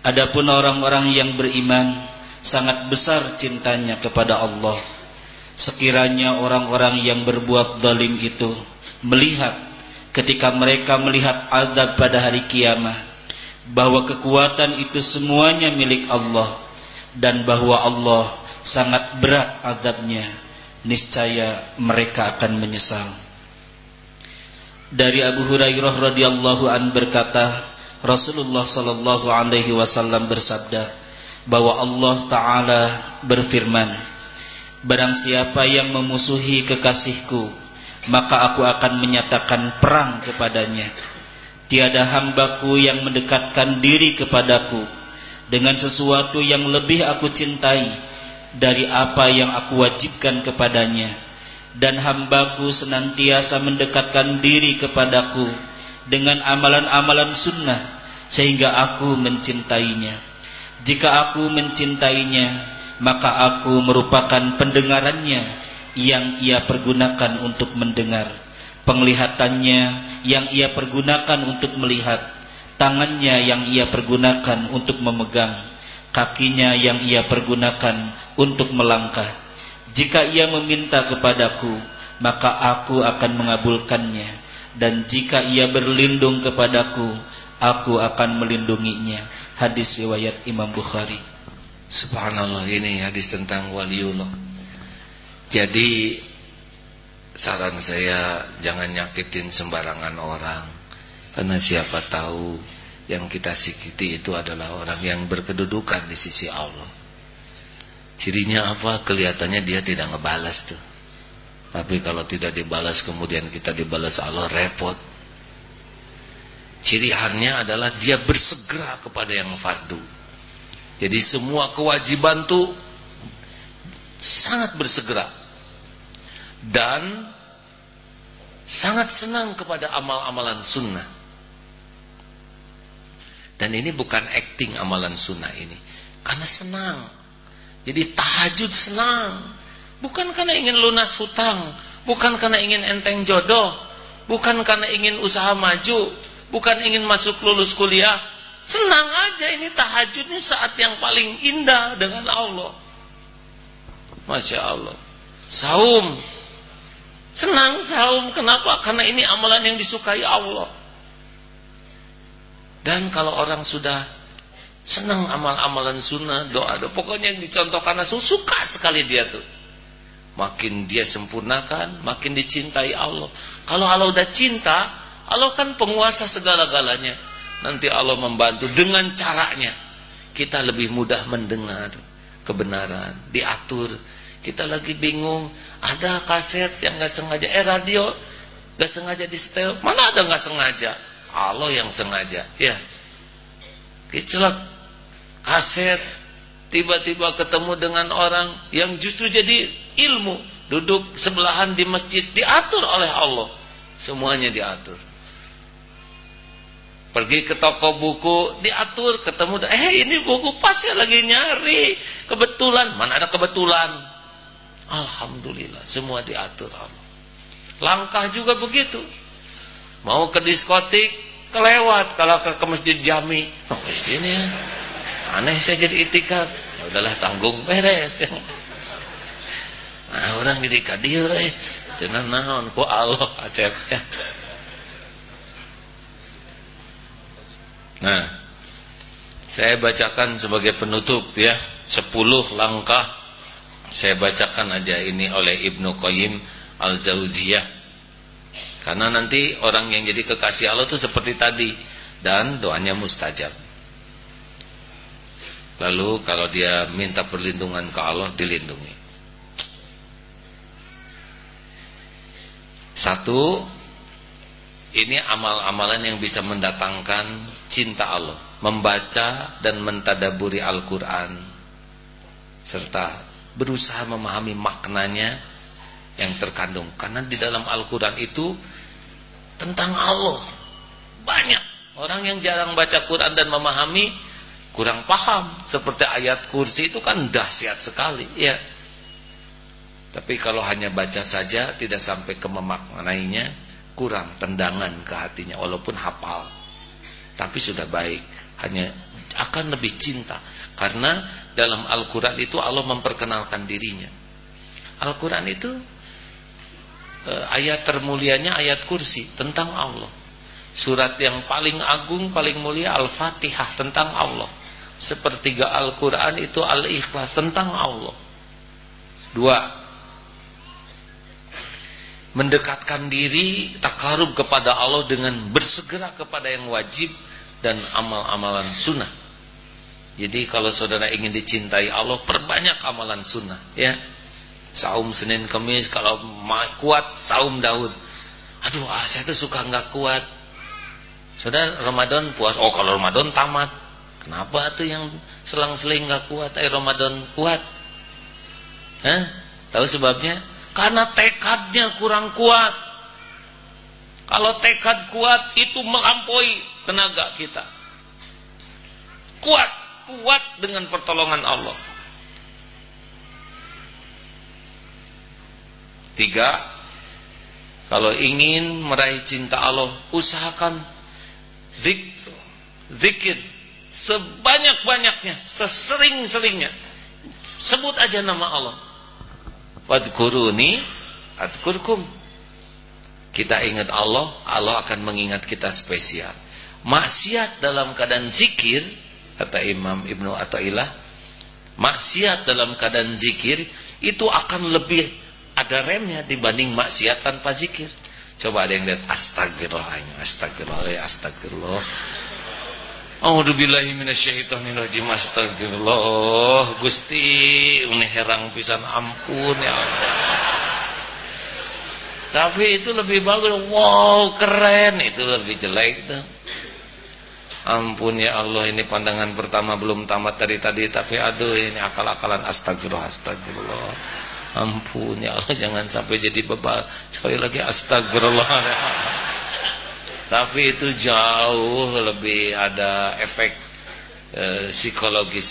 Adapun orang-orang yang beriman sangat besar cintanya kepada Allah sekiranya orang-orang yang berbuat zalim itu melihat ketika mereka melihat azab pada hari kiamat bahwa kekuatan itu semuanya milik Allah dan bahwa Allah sangat berat azabnya niscaya mereka akan menyesal. Dari Abu Hurairah radhiyallahu an berkata Rasulullah sallallahu alaihi wasallam bersabda bahwa Allah taala berfirman Barang siapa yang memusuhi kekasihku Maka aku akan menyatakan perang kepadanya Tiada hambaku yang mendekatkan diri kepadaku. Dengan sesuatu yang lebih aku cintai Dari apa yang aku wajibkan kepadanya. Dan hambaku senantiasa mendekatkan diri kepadaku Dengan amalan-amalan sunnah Sehingga aku mencintainya. Jika aku mencintainya maka aku merupakan pendengarannya yang ia pergunakan untuk mendengar penglihatannya yang ia pergunakan untuk melihat tangannya yang ia pergunakan untuk memegang kakinya yang ia pergunakan untuk melangkah. Jika ia meminta kepadaku maka aku akan mengabulkannya. Dan jika ia berlindung kepadaku aku akan melindunginya. Hadis riwayat Imam Bukhari. Subhanallah ini hadis tentang waliullah. Jadi saran saya jangan nyakitin sembarangan orang. Karena siapa tahu yang kita sikiti itu adalah orang yang berkedudukan di sisi Allah. Cirinya apa? Kelihatannya dia tidak ngebalas tuh. Tapi kalau tidak dibalas kemudian kita dibalas Allah repot. Ciri hanya adalah dia bersegera kepada yang fardu. Jadi semua kewajiban itu sangat bersegera dan sangat senang kepada amal-amalan sunnah. Dan ini bukan acting amalan sunnah ini, karena senang. Jadi tahajud senang, bukan karena ingin lunas hutang, bukan karena ingin enteng jodoh, bukan karena ingin usaha maju, bukan ingin masuk lulus kuliah, Senang aja ini tahajud ini saat yang paling indah dengan Allah. Masya Allah. Saum. Senang saum. Kenapa? Karena ini amalan yang disukai Allah. Dan kalau orang sudah senang amal-amalan sunnah, doa, doa, pokoknya yang dicontohkan langsung suka sekali dia tuh. Makin dia sempurnakan, makin dicintai Allah. Kalau Allah udah cinta, Allah kan penguasa segala-galanya nanti Allah membantu dengan caranya kita lebih mudah mendengar kebenaran diatur kita lagi bingung ada kaset yang nggak sengaja. Eh radio nggak sengaja di setel mana ada nggak sengaja? Allah yang sengaja ya. Kecilak kaset. Tiba-tiba ketemu dengan orang yang justru jadi ilmu. Duduk sebelahan di masjid diatur oleh Allah. Semuanya diatur. Pergi ke toko buku, diatur, ketemu, eh ini buku pas ya lagi nyari. Kebetulan, mana ada kebetulan. Alhamdulillah, semua diatur Allah. Langkah juga begitu. Mau ke diskotik, kelewat. Kalau ke, ke masjid jami, oh ini ya. Aneh saya jadi itikaf. Ya udahlah tanggung beres. Nah, orang jadi kadir eh. Jangan naon ku Allah acep. Nah, saya bacakan sebagai penutup ya, 10 langkah saya bacakan aja ini oleh Ibnu Qayyim Al-Jauziyah. Karena nanti orang yang jadi kekasih Allah itu seperti tadi dan doanya mustajab. Lalu kalau dia minta perlindungan ke Allah dilindungi. Satu, ini amal-amalan yang bisa mendatangkan cinta Allah, membaca dan mentadaburi Al-Qur'an serta berusaha memahami maknanya yang terkandung. Karena di dalam Al-Qur'an itu tentang Allah. Banyak orang yang jarang baca Quran dan memahami kurang paham. Seperti ayat kursi itu kan dahsyat sekali, ya. Tapi kalau hanya baca saja tidak sampai ke memaknainya, kurang tendangan ke hatinya walaupun hafal tapi sudah baik hanya akan lebih cinta karena dalam Al-Quran itu Allah memperkenalkan dirinya Al-Quran itu eh, ayat termulianya ayat kursi tentang Allah. Surat yang paling agung, paling mulia Al-Fatihah tentang Allah. Sepertiga Al-Quran itu Al-Ikhlas tentang Allah. Dua, mendekatkan diri takarub kepada Allah dengan bersegera kepada yang wajib dan amal-amalan sunnah. Jadi kalau saudara ingin dicintai Allah, perbanyak amalan sunnah, ya. Saum Senin Kamis, kalau kuat saum Daud. Aduh, ah, saya tuh suka nggak kuat. Saudara Ramadan puas, oh kalau Ramadan tamat. Kenapa tuh yang selang-seling nggak kuat? Eh Ramadan kuat. Hah? Tahu sebabnya? Karena tekadnya kurang kuat. Kalau tekad kuat itu melampaui tenaga kita. Kuat, kuat dengan pertolongan Allah. Tiga, kalau ingin meraih cinta Allah, usahakan zikir, zikir sebanyak-banyaknya, sesering-seringnya. Sebut aja nama Allah. Wadkuruni adkurkum. Kita ingat Allah, Allah akan mengingat kita spesial maksiat dalam keadaan zikir kata Imam Ibnu Athaillah maksiat dalam keadaan zikir itu akan lebih ada remnya dibanding maksiat tanpa zikir. Coba ada yang lihat astagfirullah astagfirullah astagfirullah. A'udzubillahi minasyaitonirrajim astagfirullah. Gusti ini herang pisan ampun ya tapi itu lebih bagus wow keren. Itu lebih jelek Ampun ya Allah ini pandangan pertama belum tamat tadi tadi tapi aduh ini akal-akalan astagfirullah astagfirullah. Ampun ya Allah jangan sampai jadi bebal. Sekali lagi astagfirullah. tapi itu jauh lebih ada efek e, psikologis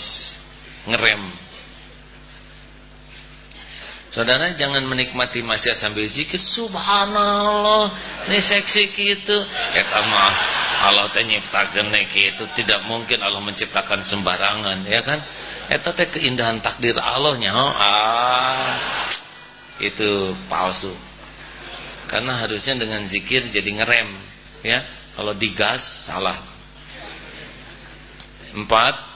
ngerem. Saudara jangan menikmati maksiat sambil zikir. Subhanallah ini seksi gitu. Eta mah Allah teh nyiptakeun itu tidak mungkin Allah menciptakan sembarangan ya kan? Eta teh keindahan takdir Allah nya ah itu palsu. Karena harusnya dengan zikir jadi ngerem ya. Kalau digas salah. Empat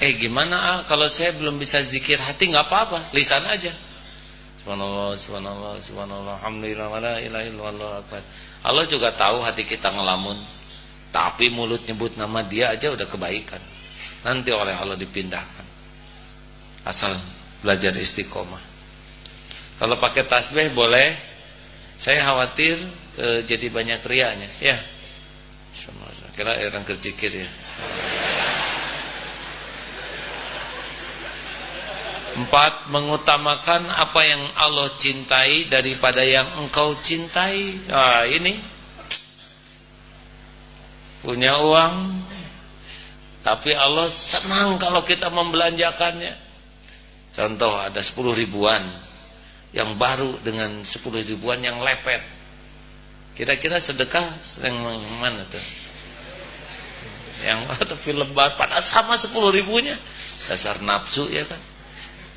eh gimana ah kalau saya belum bisa zikir hati nggak apa-apa lisan aja Subhanallah, subhanallah, subhanallah, alhamdulillah, wala ilaha illallah akbar. Allah juga tahu hati kita ngelamun. Tapi mulut nyebut nama dia aja udah kebaikan. Nanti oleh Allah dipindahkan. Asal belajar istiqomah. Kalau pakai tasbih boleh. Saya khawatir e, jadi banyak riaknya. Ya. Kira orang kecikir ya. Empat, mengutamakan apa yang Allah cintai daripada yang engkau cintai. Nah, ini punya uang, tapi Allah senang kalau kita membelanjakannya. Contoh ada sepuluh ribuan yang baru dengan sepuluh ribuan yang lepet. Kira-kira sedekah yang mana tuh? Yang tapi lebat, pada sama sepuluh ribunya. Dasar nafsu ya kan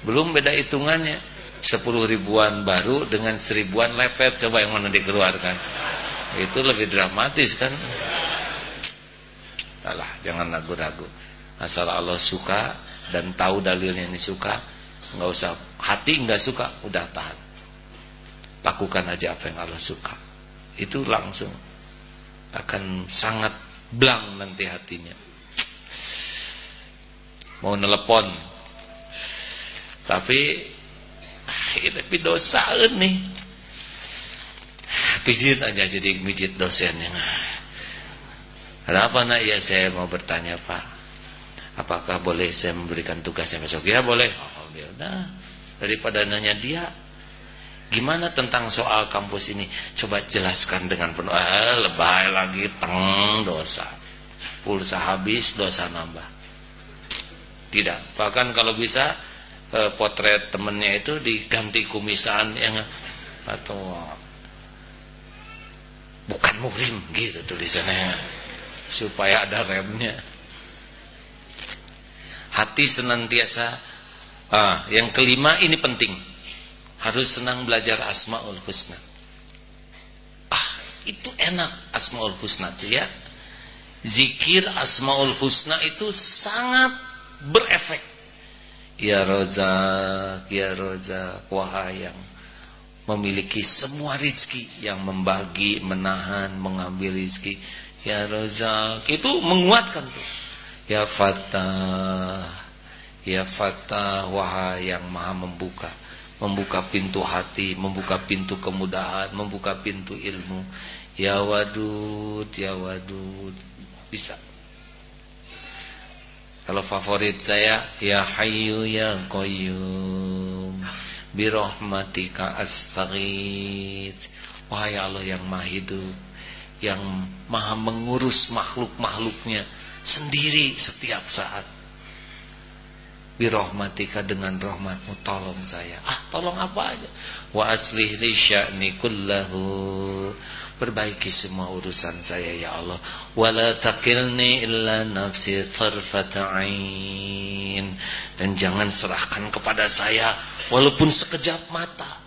belum beda hitungannya. Sepuluh ribuan baru dengan seribuan lepet. Coba yang mana dikeluarkan. Itu lebih dramatis kan. Alah, jangan ragu-ragu. Asal Allah suka dan tahu dalilnya ini suka, nggak usah hati nggak suka, udah tahan. Lakukan aja apa yang Allah suka. Itu langsung akan sangat blang nanti hatinya. Mau nelepon tapi tapi dosa nih. Pijit aja jadi mijit dosennya. Kenapa nak ya saya mau bertanya Pak. Apakah boleh saya memberikan tugasnya besok? Ya boleh. Oh, ya. Daripada nanya dia, gimana tentang soal kampus ini? Coba jelaskan dengan penuh. Eh, lebay lagi, teng dosa. Pulsa habis, dosa nambah. Tidak. Bahkan kalau bisa e, potret temennya itu diganti kumisan yang atau bukan muhrim gitu tulisannya. Supaya ada remnya. Hati senantiasa ah, yang kelima ini penting. Harus senang belajar asmaul husna. Ah itu enak asmaul husna tuh ya. Zikir asmaul husna itu sangat berefek ya rozak ya rozak wahai yang memiliki semua rizki yang membagi, menahan, mengambil rizki. Ya Razak itu menguatkan tuh. Ya Fatah, Ya Fatah, wahai yang maha membuka. Membuka pintu hati, membuka pintu kemudahan, membuka pintu ilmu. Ya Wadud, Ya Wadud. Bisa. Kalau favorit saya, Ya Hayyu Ya Qayyum. Birahmatika astaghith. Wahai Allah yang maha yang maha mengurus makhluk-makhluknya sendiri setiap saat birahmatika dengan rahmatmu tolong saya. Ah tolong apa aja? Wa aslih li sya'ni kullahu. Perbaiki semua urusan saya ya Allah. Wala takilni illa nafsi tarfata ain. Dan jangan serahkan kepada saya walaupun sekejap mata.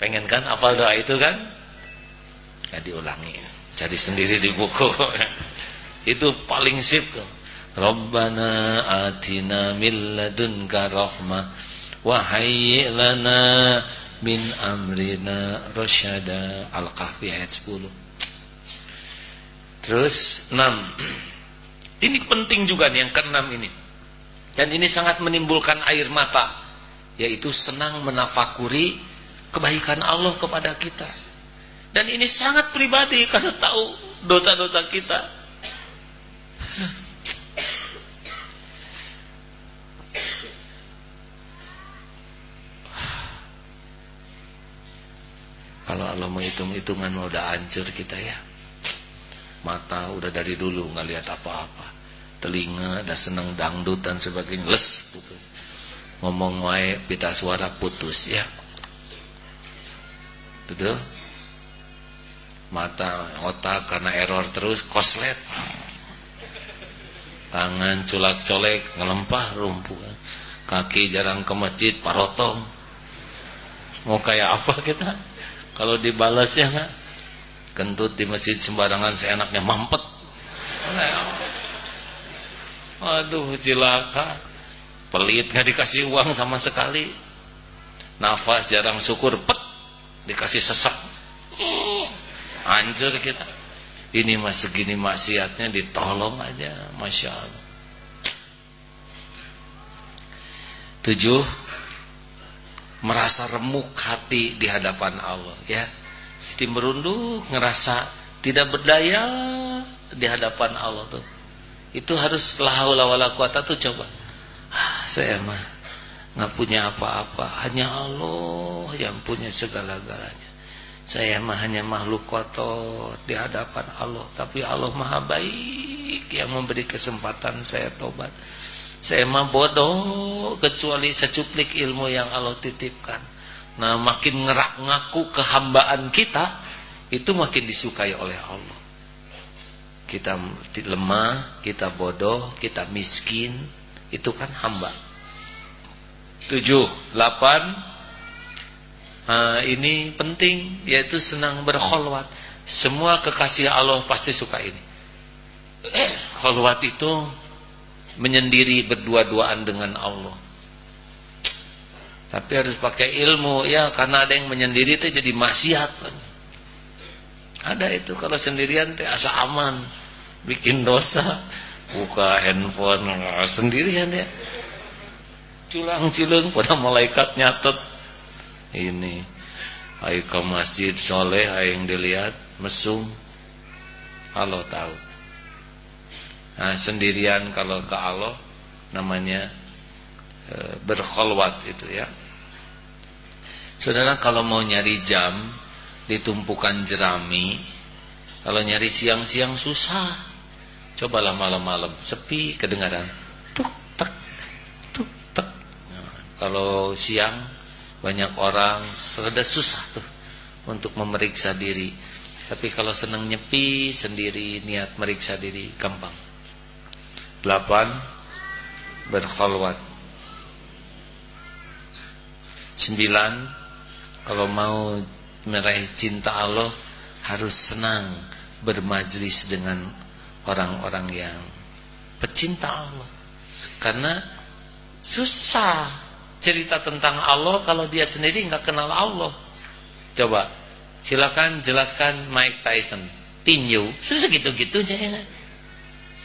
Pengen kan apa doa itu kan? Ya diulangi cari sendiri di buku. Itu paling sip tuh Rabbana atina min ladunka rahmah wa hayyi lana min amrina rasyada Al-Kahfi ayat 10 terus 6 ini penting juga nih yang keenam ini. Dan ini sangat menimbulkan air mata yaitu senang menafakuri kebaikan Allah kepada kita. Dan ini sangat pribadi karena tahu dosa-dosa kita Kalau Allah menghitung-hitungan udah hancur kita ya. Mata udah dari dulu nggak lihat apa-apa. Telinga udah seneng dangdut dan sebagainya les putus. Ngomong wae pita suara putus ya. Betul? Mata otak karena error terus koslet. Tangan culak-colek ngelempah rumpuh. Kaki jarang ke masjid parotong. Mau kayak apa kita? Kalau dibalas ya nggak kentut di masjid sembarangan seenaknya mampet. Aduh cilaka. Pelit nggak dikasih uang sama sekali. Nafas jarang syukur pet dikasih sesak. Hancur kita. Ini mas segini maksiatnya ditolong aja, masya Allah. Tujuh merasa remuk hati di hadapan Allah ya. Jadi merunduk ngerasa tidak berdaya di hadapan Allah tuh. Itu harus la haula wala tuh coba. Ah, saya mah nggak punya apa-apa. Hanya Allah yang punya segala-galanya. Saya mah hanya makhluk kotor di hadapan Allah. Tapi Allah maha baik yang memberi kesempatan saya tobat saya mah bodoh kecuali secuplik ilmu yang Allah titipkan. Nah, makin ngerak ngaku kehambaan kita itu makin disukai oleh Allah. Kita lemah, kita bodoh, kita miskin, itu kan hamba. Tujuh, delapan, uh, ini penting, yaitu senang berkholwat. Semua kekasih Allah pasti suka ini. Eh, kholwat itu menyendiri berdua-duaan dengan Allah. Tapi harus pakai ilmu ya karena ada yang menyendiri itu jadi maksiat. Ada itu kalau sendirian teh asa aman, bikin dosa, buka handphone sendirian ya. Culang-culung pada malaikat nyatet ini. Ayo ke masjid soleh, ayo yang dilihat mesum. Allah tahu. Nah, sendirian kalau ke Allah namanya e, berkholwat itu ya. Saudara kalau mau nyari jam ditumpukan jerami, kalau nyari siang-siang susah. Cobalah malam-malam sepi kedengaran tuk tek tuk tek. Nah, kalau siang banyak orang sudah susah tuh untuk memeriksa diri. Tapi kalau senang nyepi sendiri niat meriksa diri gampang. 8 berkholwat. Sembilan, kalau mau meraih cinta Allah harus senang bermajlis dengan orang-orang yang pecinta Allah. Karena susah cerita tentang Allah kalau dia sendiri nggak kenal Allah. Coba, silakan jelaskan Mike Tyson, tinju, susah gitu-gitunya ya.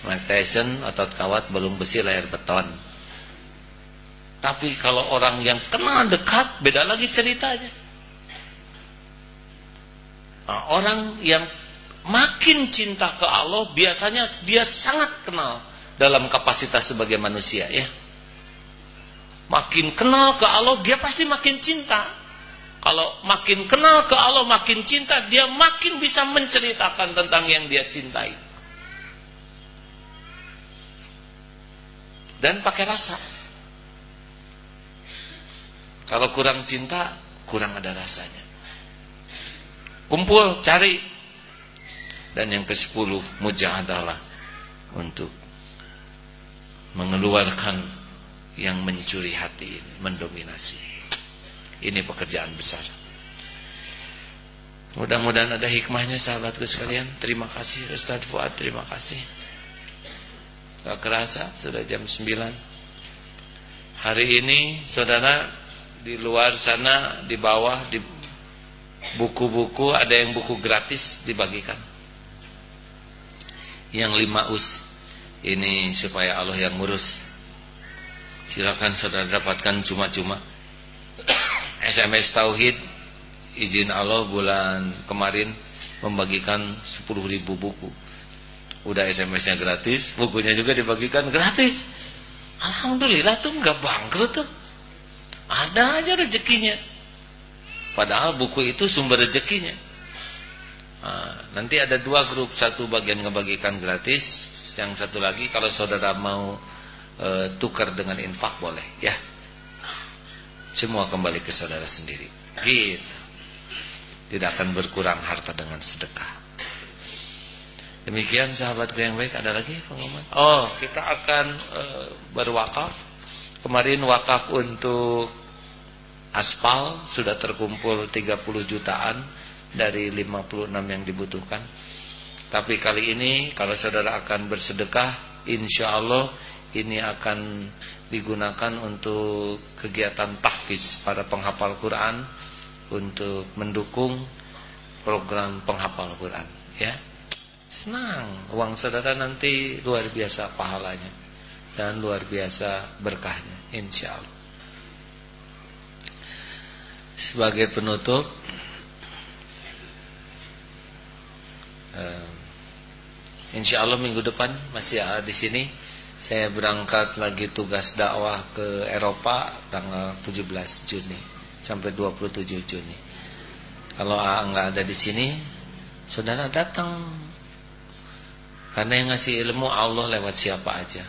Mike Tyson otot kawat belum besi layar beton. Tapi kalau orang yang kenal dekat beda lagi ceritanya. Nah, orang yang makin cinta ke Allah biasanya dia sangat kenal dalam kapasitas sebagai manusia ya. Makin kenal ke Allah, dia pasti makin cinta. Kalau makin kenal ke Allah, makin cinta, dia makin bisa menceritakan tentang yang dia cintai. Dan pakai rasa. Kalau kurang cinta, kurang ada rasanya. Kumpul, cari. Dan yang ke sepuluh, adalah untuk mengeluarkan yang mencuri hati ini, mendominasi. Ini pekerjaan besar. Mudah-mudahan ada hikmahnya sahabatku sekalian. Terima kasih Ustaz Fuad, terima kasih. Gak kerasa sudah jam 9. Hari ini saudara di luar sana di bawah di buku-buku ada yang buku gratis dibagikan. Yang lima us ini supaya Allah yang ngurus Silakan saudara dapatkan cuma-cuma. SMS Tauhid izin Allah bulan kemarin membagikan 10.000 buku. Udah SMS-nya gratis, bukunya juga dibagikan gratis. Alhamdulillah tuh nggak bangkrut tuh. Ada aja rezekinya. Padahal buku itu sumber rezekinya. Nah, nanti ada dua grup, satu bagian ngebagikan gratis, yang satu lagi kalau saudara mau e, tukar dengan infak boleh ya semua kembali ke saudara sendiri gitu tidak akan berkurang harta dengan sedekah demikian sahabatku yang baik ada lagi pengumuman? Oh kita akan e, berwakaf. Kemarin wakaf untuk aspal sudah terkumpul 30 jutaan dari 56 yang dibutuhkan. Tapi kali ini kalau saudara akan bersedekah insya Allah ini akan digunakan untuk kegiatan tahfiz para penghafal Quran untuk mendukung program penghafal Quran ya senang uang saudara nanti luar biasa pahalanya dan luar biasa berkahnya insya Allah sebagai penutup uh, insya Allah minggu depan masih ada di sini saya berangkat lagi tugas dakwah ke Eropa tanggal 17 Juni sampai 27 Juni. Kalau nggak ada di sini, saudara datang. Karena yang ngasih ilmu Allah lewat siapa aja.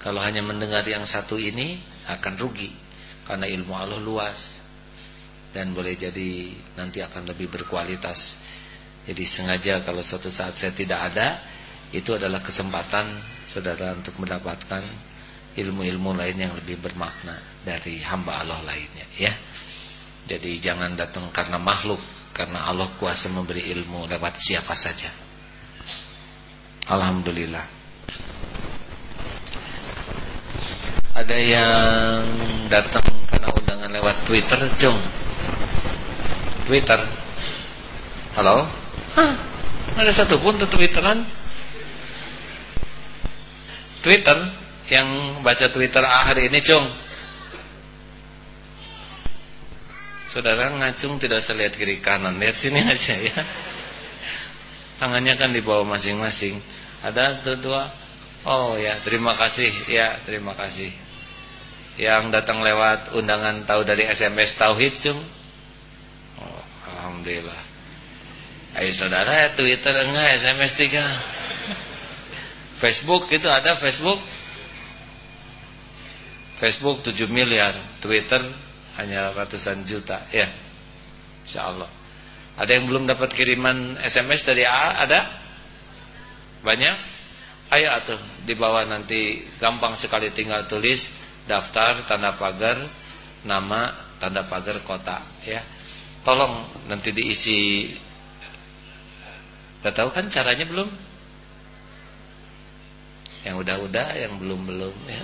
Kalau hanya mendengar yang satu ini akan rugi karena ilmu Allah luas dan boleh jadi nanti akan lebih berkualitas. Jadi sengaja kalau suatu saat saya tidak ada, itu adalah kesempatan saudara untuk mendapatkan ilmu-ilmu lain yang lebih bermakna dari hamba Allah lainnya ya. Jadi jangan datang karena makhluk, karena Allah kuasa memberi ilmu lewat siapa saja. Alhamdulillah. Ada yang datang karena undangan lewat Twitter, Jung. Twitter. Halo? Hah? Ada satu pun Twitteran? Twitter yang baca Twitter hari ini cung Saudara ngacung tidak usah lihat kiri kanan Lihat sini aja ya Tangannya kan di bawah masing-masing Ada dua. Oh ya terima kasih. Ya terima kasih. Yang datang lewat undangan tahu dari SMS Tauhid cung. Oh, Alhamdulillah. Ayo saudara Twitter enggak SMS tiga. Facebook itu ada Facebook? Facebook 7 miliar Twitter hanya ratusan juta. Ya Insya Allah. Ada yang belum dapat kiriman SMS dari A ada banyak. Ayo atuh di bawah nanti gampang sekali tinggal tulis daftar tanda pagar nama tanda pagar kota ya. Tolong nanti diisi. Udah tahu kan caranya belum? Yang udah-udah yang belum-belum ya.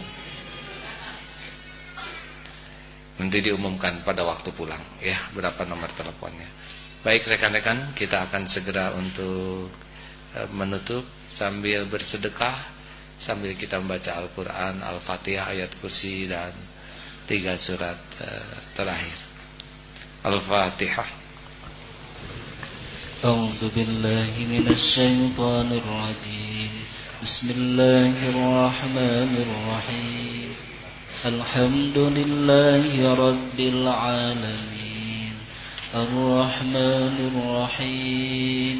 Nanti diumumkan pada waktu pulang ya. Berapa nomor teleponnya. Baik rekan-rekan kita akan segera untuk e, menutup sambil bersedekah sambil kita membaca Al-Quran Al-Fatihah ayat kursi dan tiga surat e, terakhir Al-Fatihah أعوذ بالله من الشيطان الرجيم بسم الله الرحمن الرحيم الحمد لله رب العالمين الرحمن الرحيم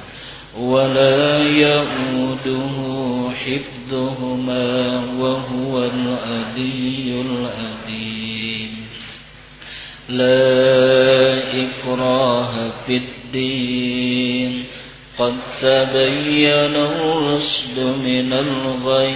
ولا يؤوده حفظهما وهو الألي الأديم لا إكراه في الدين. قد تبين الرشد من الغي.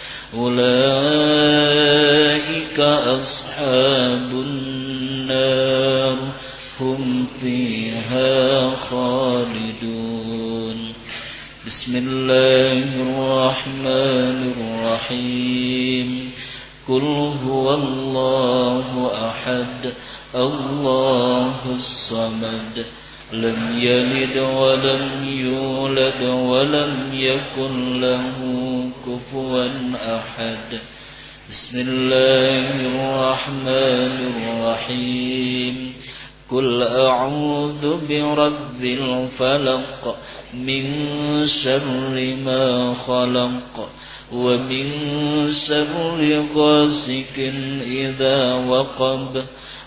أولئك أصحاب النار هم فيها خالدون. بسم الله الرحمن الرحيم. قل هو الله أحد الله الصمد. لم يلد ولم يولد ولم يكن له كفوا أحد. بسم الله الرحمن الرحيم. قل أعوذ برب الفلق من شر ما خلق ومن شر غاسق إذا وقب.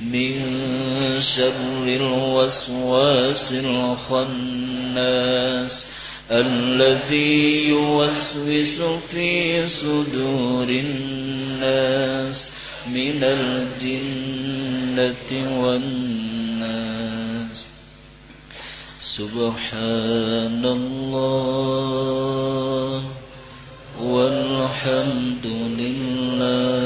من شر الوسواس الخناس الذي يوسوس في صدور الناس من الجنة والناس. سبحان الله والحمد لله.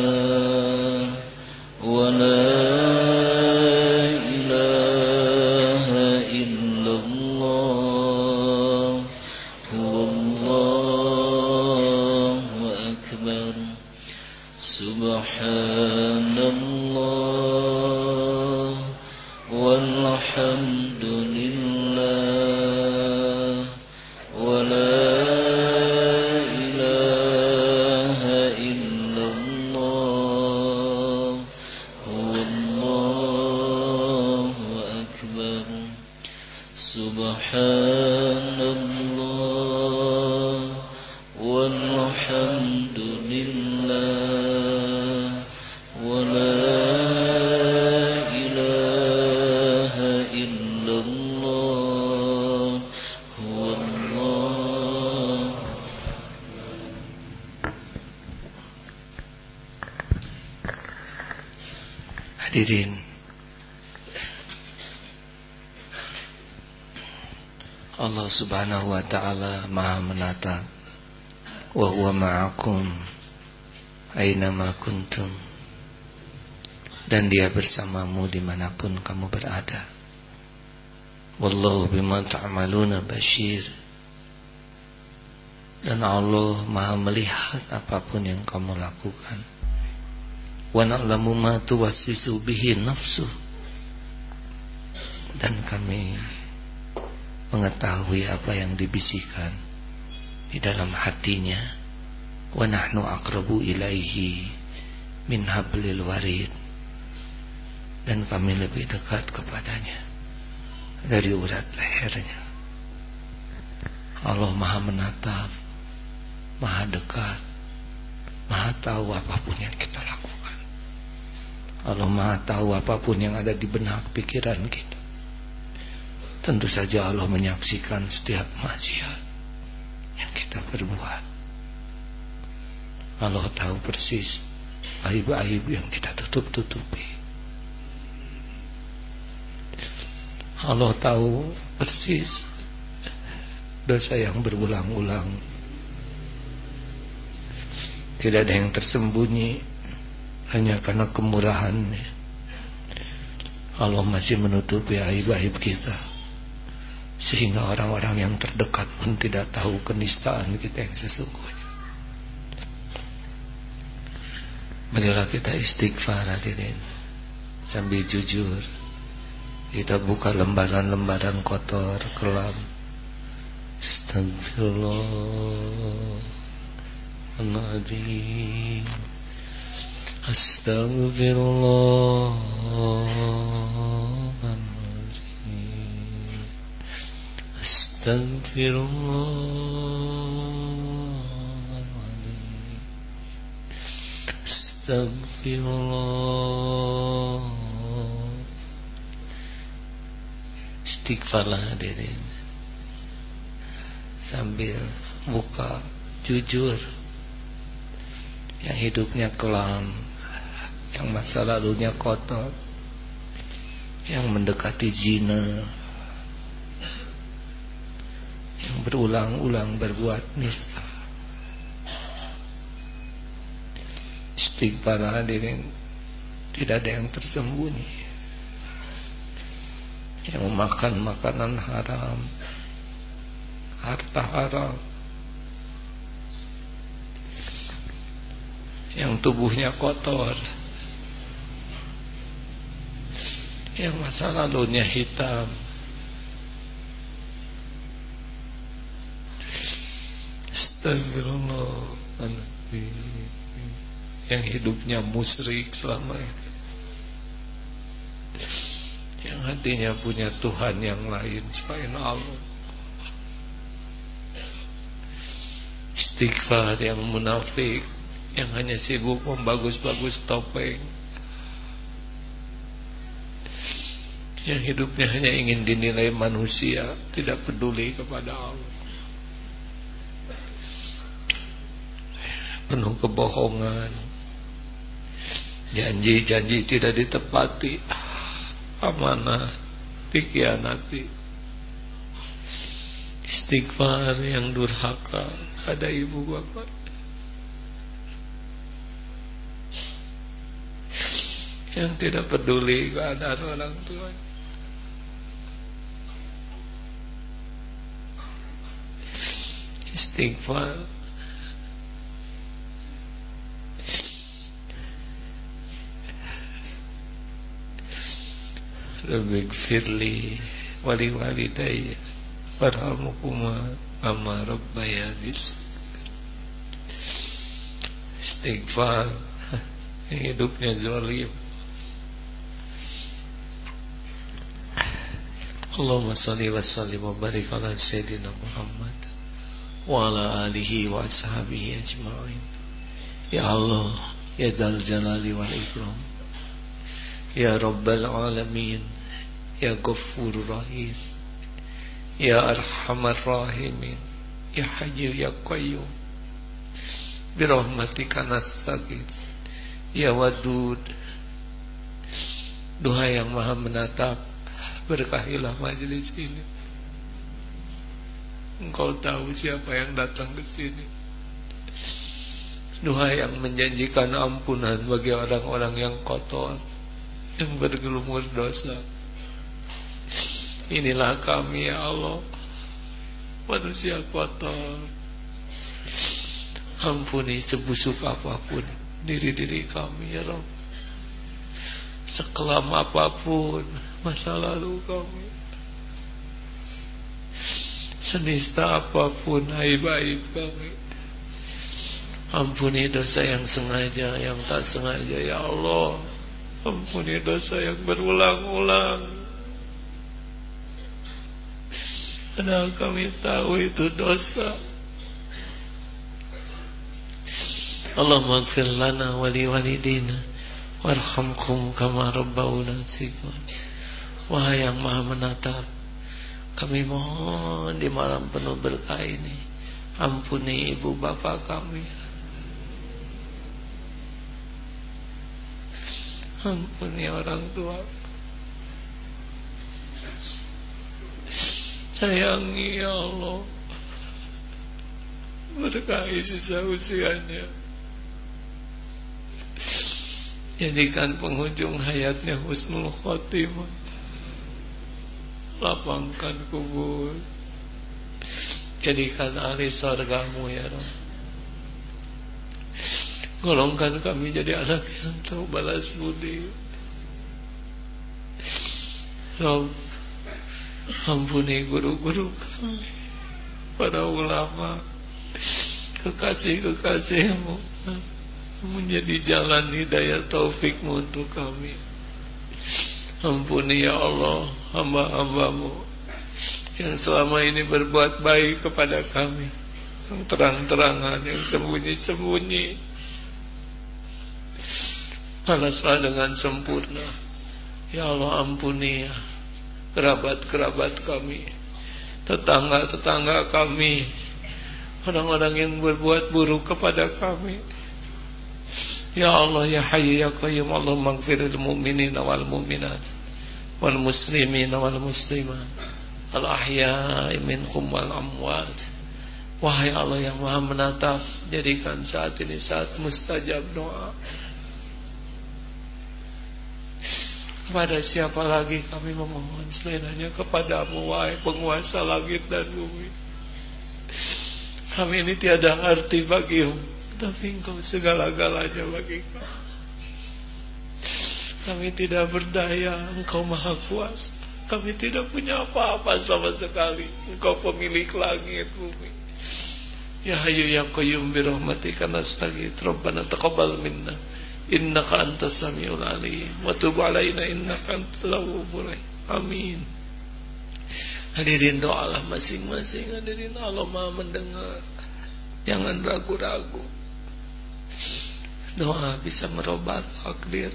Kuntum Dan dia bersamamu di mana pun kamu berada. Wallahu bima ta'amaluna bashir. Dan Allah maha melihat apa pun yang kamu lakukan. Wa na'lamu ma tuwaswisu bihi nafsu. Dan kami mengetahui apa yang dibisikkan di dalam hatinya. Wa nahnu aqrabu ilaihi min hablil warid. Dan kami lebih dekat kepadanya dari urat lehernya. Allah maha menatap maha dekat maha tahu apa pun yang kita lakukan. Allah maha tahu apa pun yang ada di benak pikiran kita. Tentu saja Allah menyaksikan setiap maksiat yang kita perbuat. Allah tahu persis aib-aib yang kita tutup-tutupi. Allah tahu persis dosa yang berulang-ulang. Tidak ada yang tersembunyi hanya karena kemurahannya Allah masih menutupi aib-aib kita sehingga orang-orang yang terdekat pun tidak tahu kenistaan kita yang sesungguhnya Marilah kita istighfar hadirin Sambil jujur Kita buka lembaran-lembaran kotor Kelam. Astagfirullahaladzim. Astagfirullahaladzim. Astagfirullah أستغفر الله Istighfarlah hadirin Sambil buka Jujur Yang hidupnya kelam yang masa lalunya kotor yang mendekati zina yang berulang-ulang berbuat nista istighfar hadirin tidak ada yang tersembunyi. Yang memakan makanan haram harta haram. Yang tubuhnya kotor. Yang masa lalunya hitam. Astagfirullah yang hidupnya musrik selama ini. Yang hatinya punya Tuhan yang lain selain Allah. Istighfar yang munafik yang hanya sibuk membagus-bagus topeng. Yang hidupnya hanya ingin dinilai manusia tidak peduli kepada Allah. Penuh kebohongan janji-janji tidak ditepati. Amanah dikhianati. Istighfar yang durhaka. Ada ibu bapak. Yang tidak peduli keadaan orang tua. Istighfar Rabbi gfirli wali walidayya warhamukuma amma rabbayani. Istighfar hidupnya zalim. Allahumma salli wa sallim wa barik ala sayyidina Muhammad wa ala alihi wa ashabihi ajma'in. Ya Allah Ya Dal Jalali wal Ikram Ya Rabbal Alamin Ya Ghaffur Rahim. Ya Arhamar Rahimin. Ya Hayyu Ya Qayyum. Birahmatika nastagith Ya Wadud. Duha yang maha menatap Berkahilah majelis ini. Engkau tahu siapa yang datang ke sini. Duha yang menjanjikan ampunan bagi orang-orang yang kotor yang bergelumur dosa. Inilah kami ya Allah. Manusia kotor Ampuni sebusuk apa pun Diri-diri kami ya Rabb. Sekelam apa pun Masa lalu kami. Senista apa pun Aib-aib kami. Ampuni dosa yang sengaja Yang tak sengaja ya Allah. Ampuni dosa yang berulang-ulang Padahal kami tahu itu dosa. Allah maghfir lana wali walidina Warhamkum kama rabbawna sikman Wahai yang maha menatap Kami mohon di malam penuh berkah ini Ampuni ibu bapa kami. Ampuni orang tua Sayangi ya Allah. Berkahi sisa usianya Jadikan penghujung hayatnya husnul khotimah Lapangkan kubur. Jadikan ahli surgamu ya Allah Golongkan kami jadi anak yang tahu balas budi. Rob Ampuni guru-guru. Kami Para ulama Kekasih-kekasihmu Menjadi jalan hidayah taufikmu untuk kami. Ampuni ya Allah Hamba-hambamu Yang selama ini berbuat baik kepada kami. Yang terang-terangan Yang sembunyi-sembunyi. Balaslah dengan sempurna. Ya Allah ampuni ya Kerabat-kerabat kami Tetangga-tetangga kami Orang-orang yang berbuat buruk kepada kami. Ya Allah ya Hayyu ya Qayyum Allah maghfiril mu'minin wal mu'minat Wal muslimin wal muslimat. Al ahya'i minkum wal amwat. Wahai Allah yang maha menatap Jadikan saat ini saat mustajab doa Kepada siapa lagi kami memohon selain hanya kepadamu wahai penguasa langit dan bumi. Kami ini tiada arti bagimu, tapi engkau segala-galanya bagi kami. Kami tidak berdaya, engkau maha kuasa. Kami tidak punya apa-apa sama sekali. Engkau pemilik langit bumi. Ya Hayyu ya Qayyum bi rahmatika nastaghith. Rabbana taqabbal minna innaka antas samiul alim. Wa tub alaina innaka antal tawwabur amin. Hadirin doalah masing-masing. Hadirin Allah Maha mendengar. Jangan ragu-ragu. Doa bisa merubah takdir.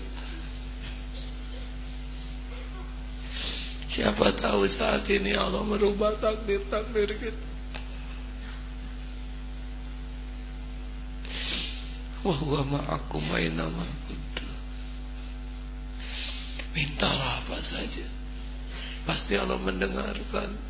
Siapa tahu saat ini Allah merubah takdir-takdir kita wa huwa ma'akum aina ma kuntum. Mintalah apa saja. Pasti Allah mendengarkan.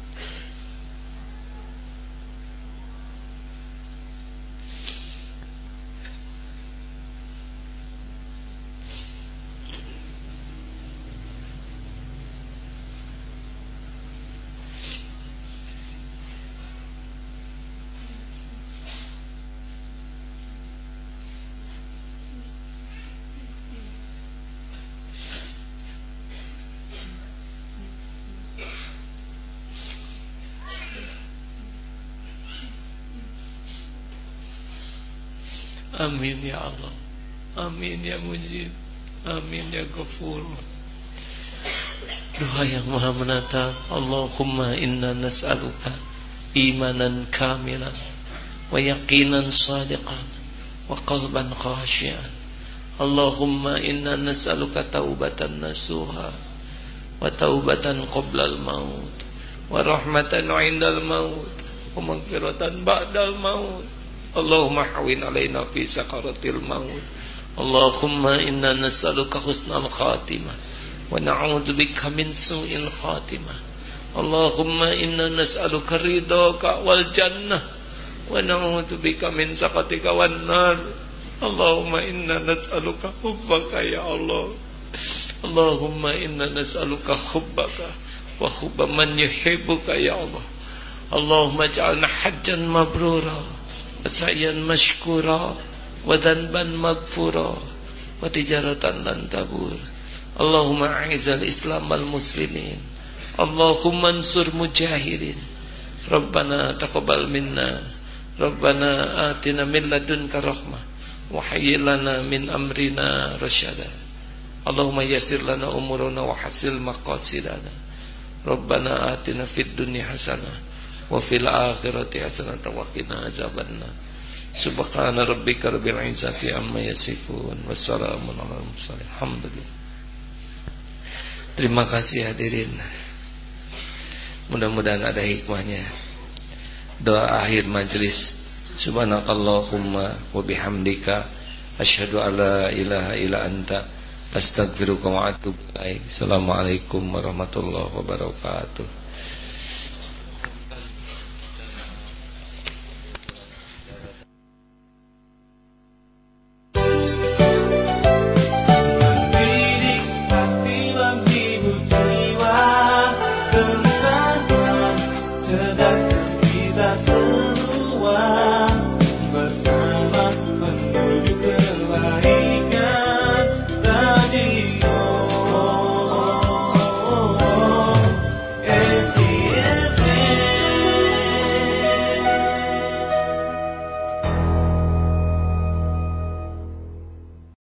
Amin ya Allah. Amin ya Mujib. Amin ya Ghafur. Doa yang maha menata. Allahumma inna nas'aluka Imanan kamilan Wa yaqinan sadiqan Wa qalban khasyian Allahumma inna nas'aluka taubatan nasuha Wa taubatan qoblal maut Wa rahmatan indal maut Wa maghfiratan ba'dal maut Allahumma hawin alaina fi sakaratil maut Allahumma inna nas'aluka husnal khatimah wa na'udzu bika min su'il khatimah Allahumma inna nas'aluka ridhaka wal jannah wa na'udzu bika min sakatika wan nar Allahumma inna nas'aluka hubbaka ya Allah Allahumma inna nas'aluka hubbaka wa hubba man yuhibbuka ya Sa'yan mashkura wa dhanban maghfura wa tijaratan lan tabur. Allahumma a'izal islam wal muslimin. Allahumma ansur mujahirin. Rabbana taqabbal minna. Rabbana atina min ladunka rahmah. Wa min amrina rasyada Allahumma yassir lana umurana wa hasil maqasidana. Rabbana atina fid dunya hasanah wa fil akhirati hasanatan wa qina azabannar. Subhana rabbika rabbil izzati amma yasifun. Wassalamun alal mursalin. Alhamdulillah. Terima kasih hadirin. Mudah-mudahan ada hikmahnya. Doa akhir majlis. Subhanakallahumma wa bihamdika. Asyhadu alla ilaha illa anta. Astaghfiruka wa atubu ilaik. Assalamualaikum warahmatullahi wabarakatuh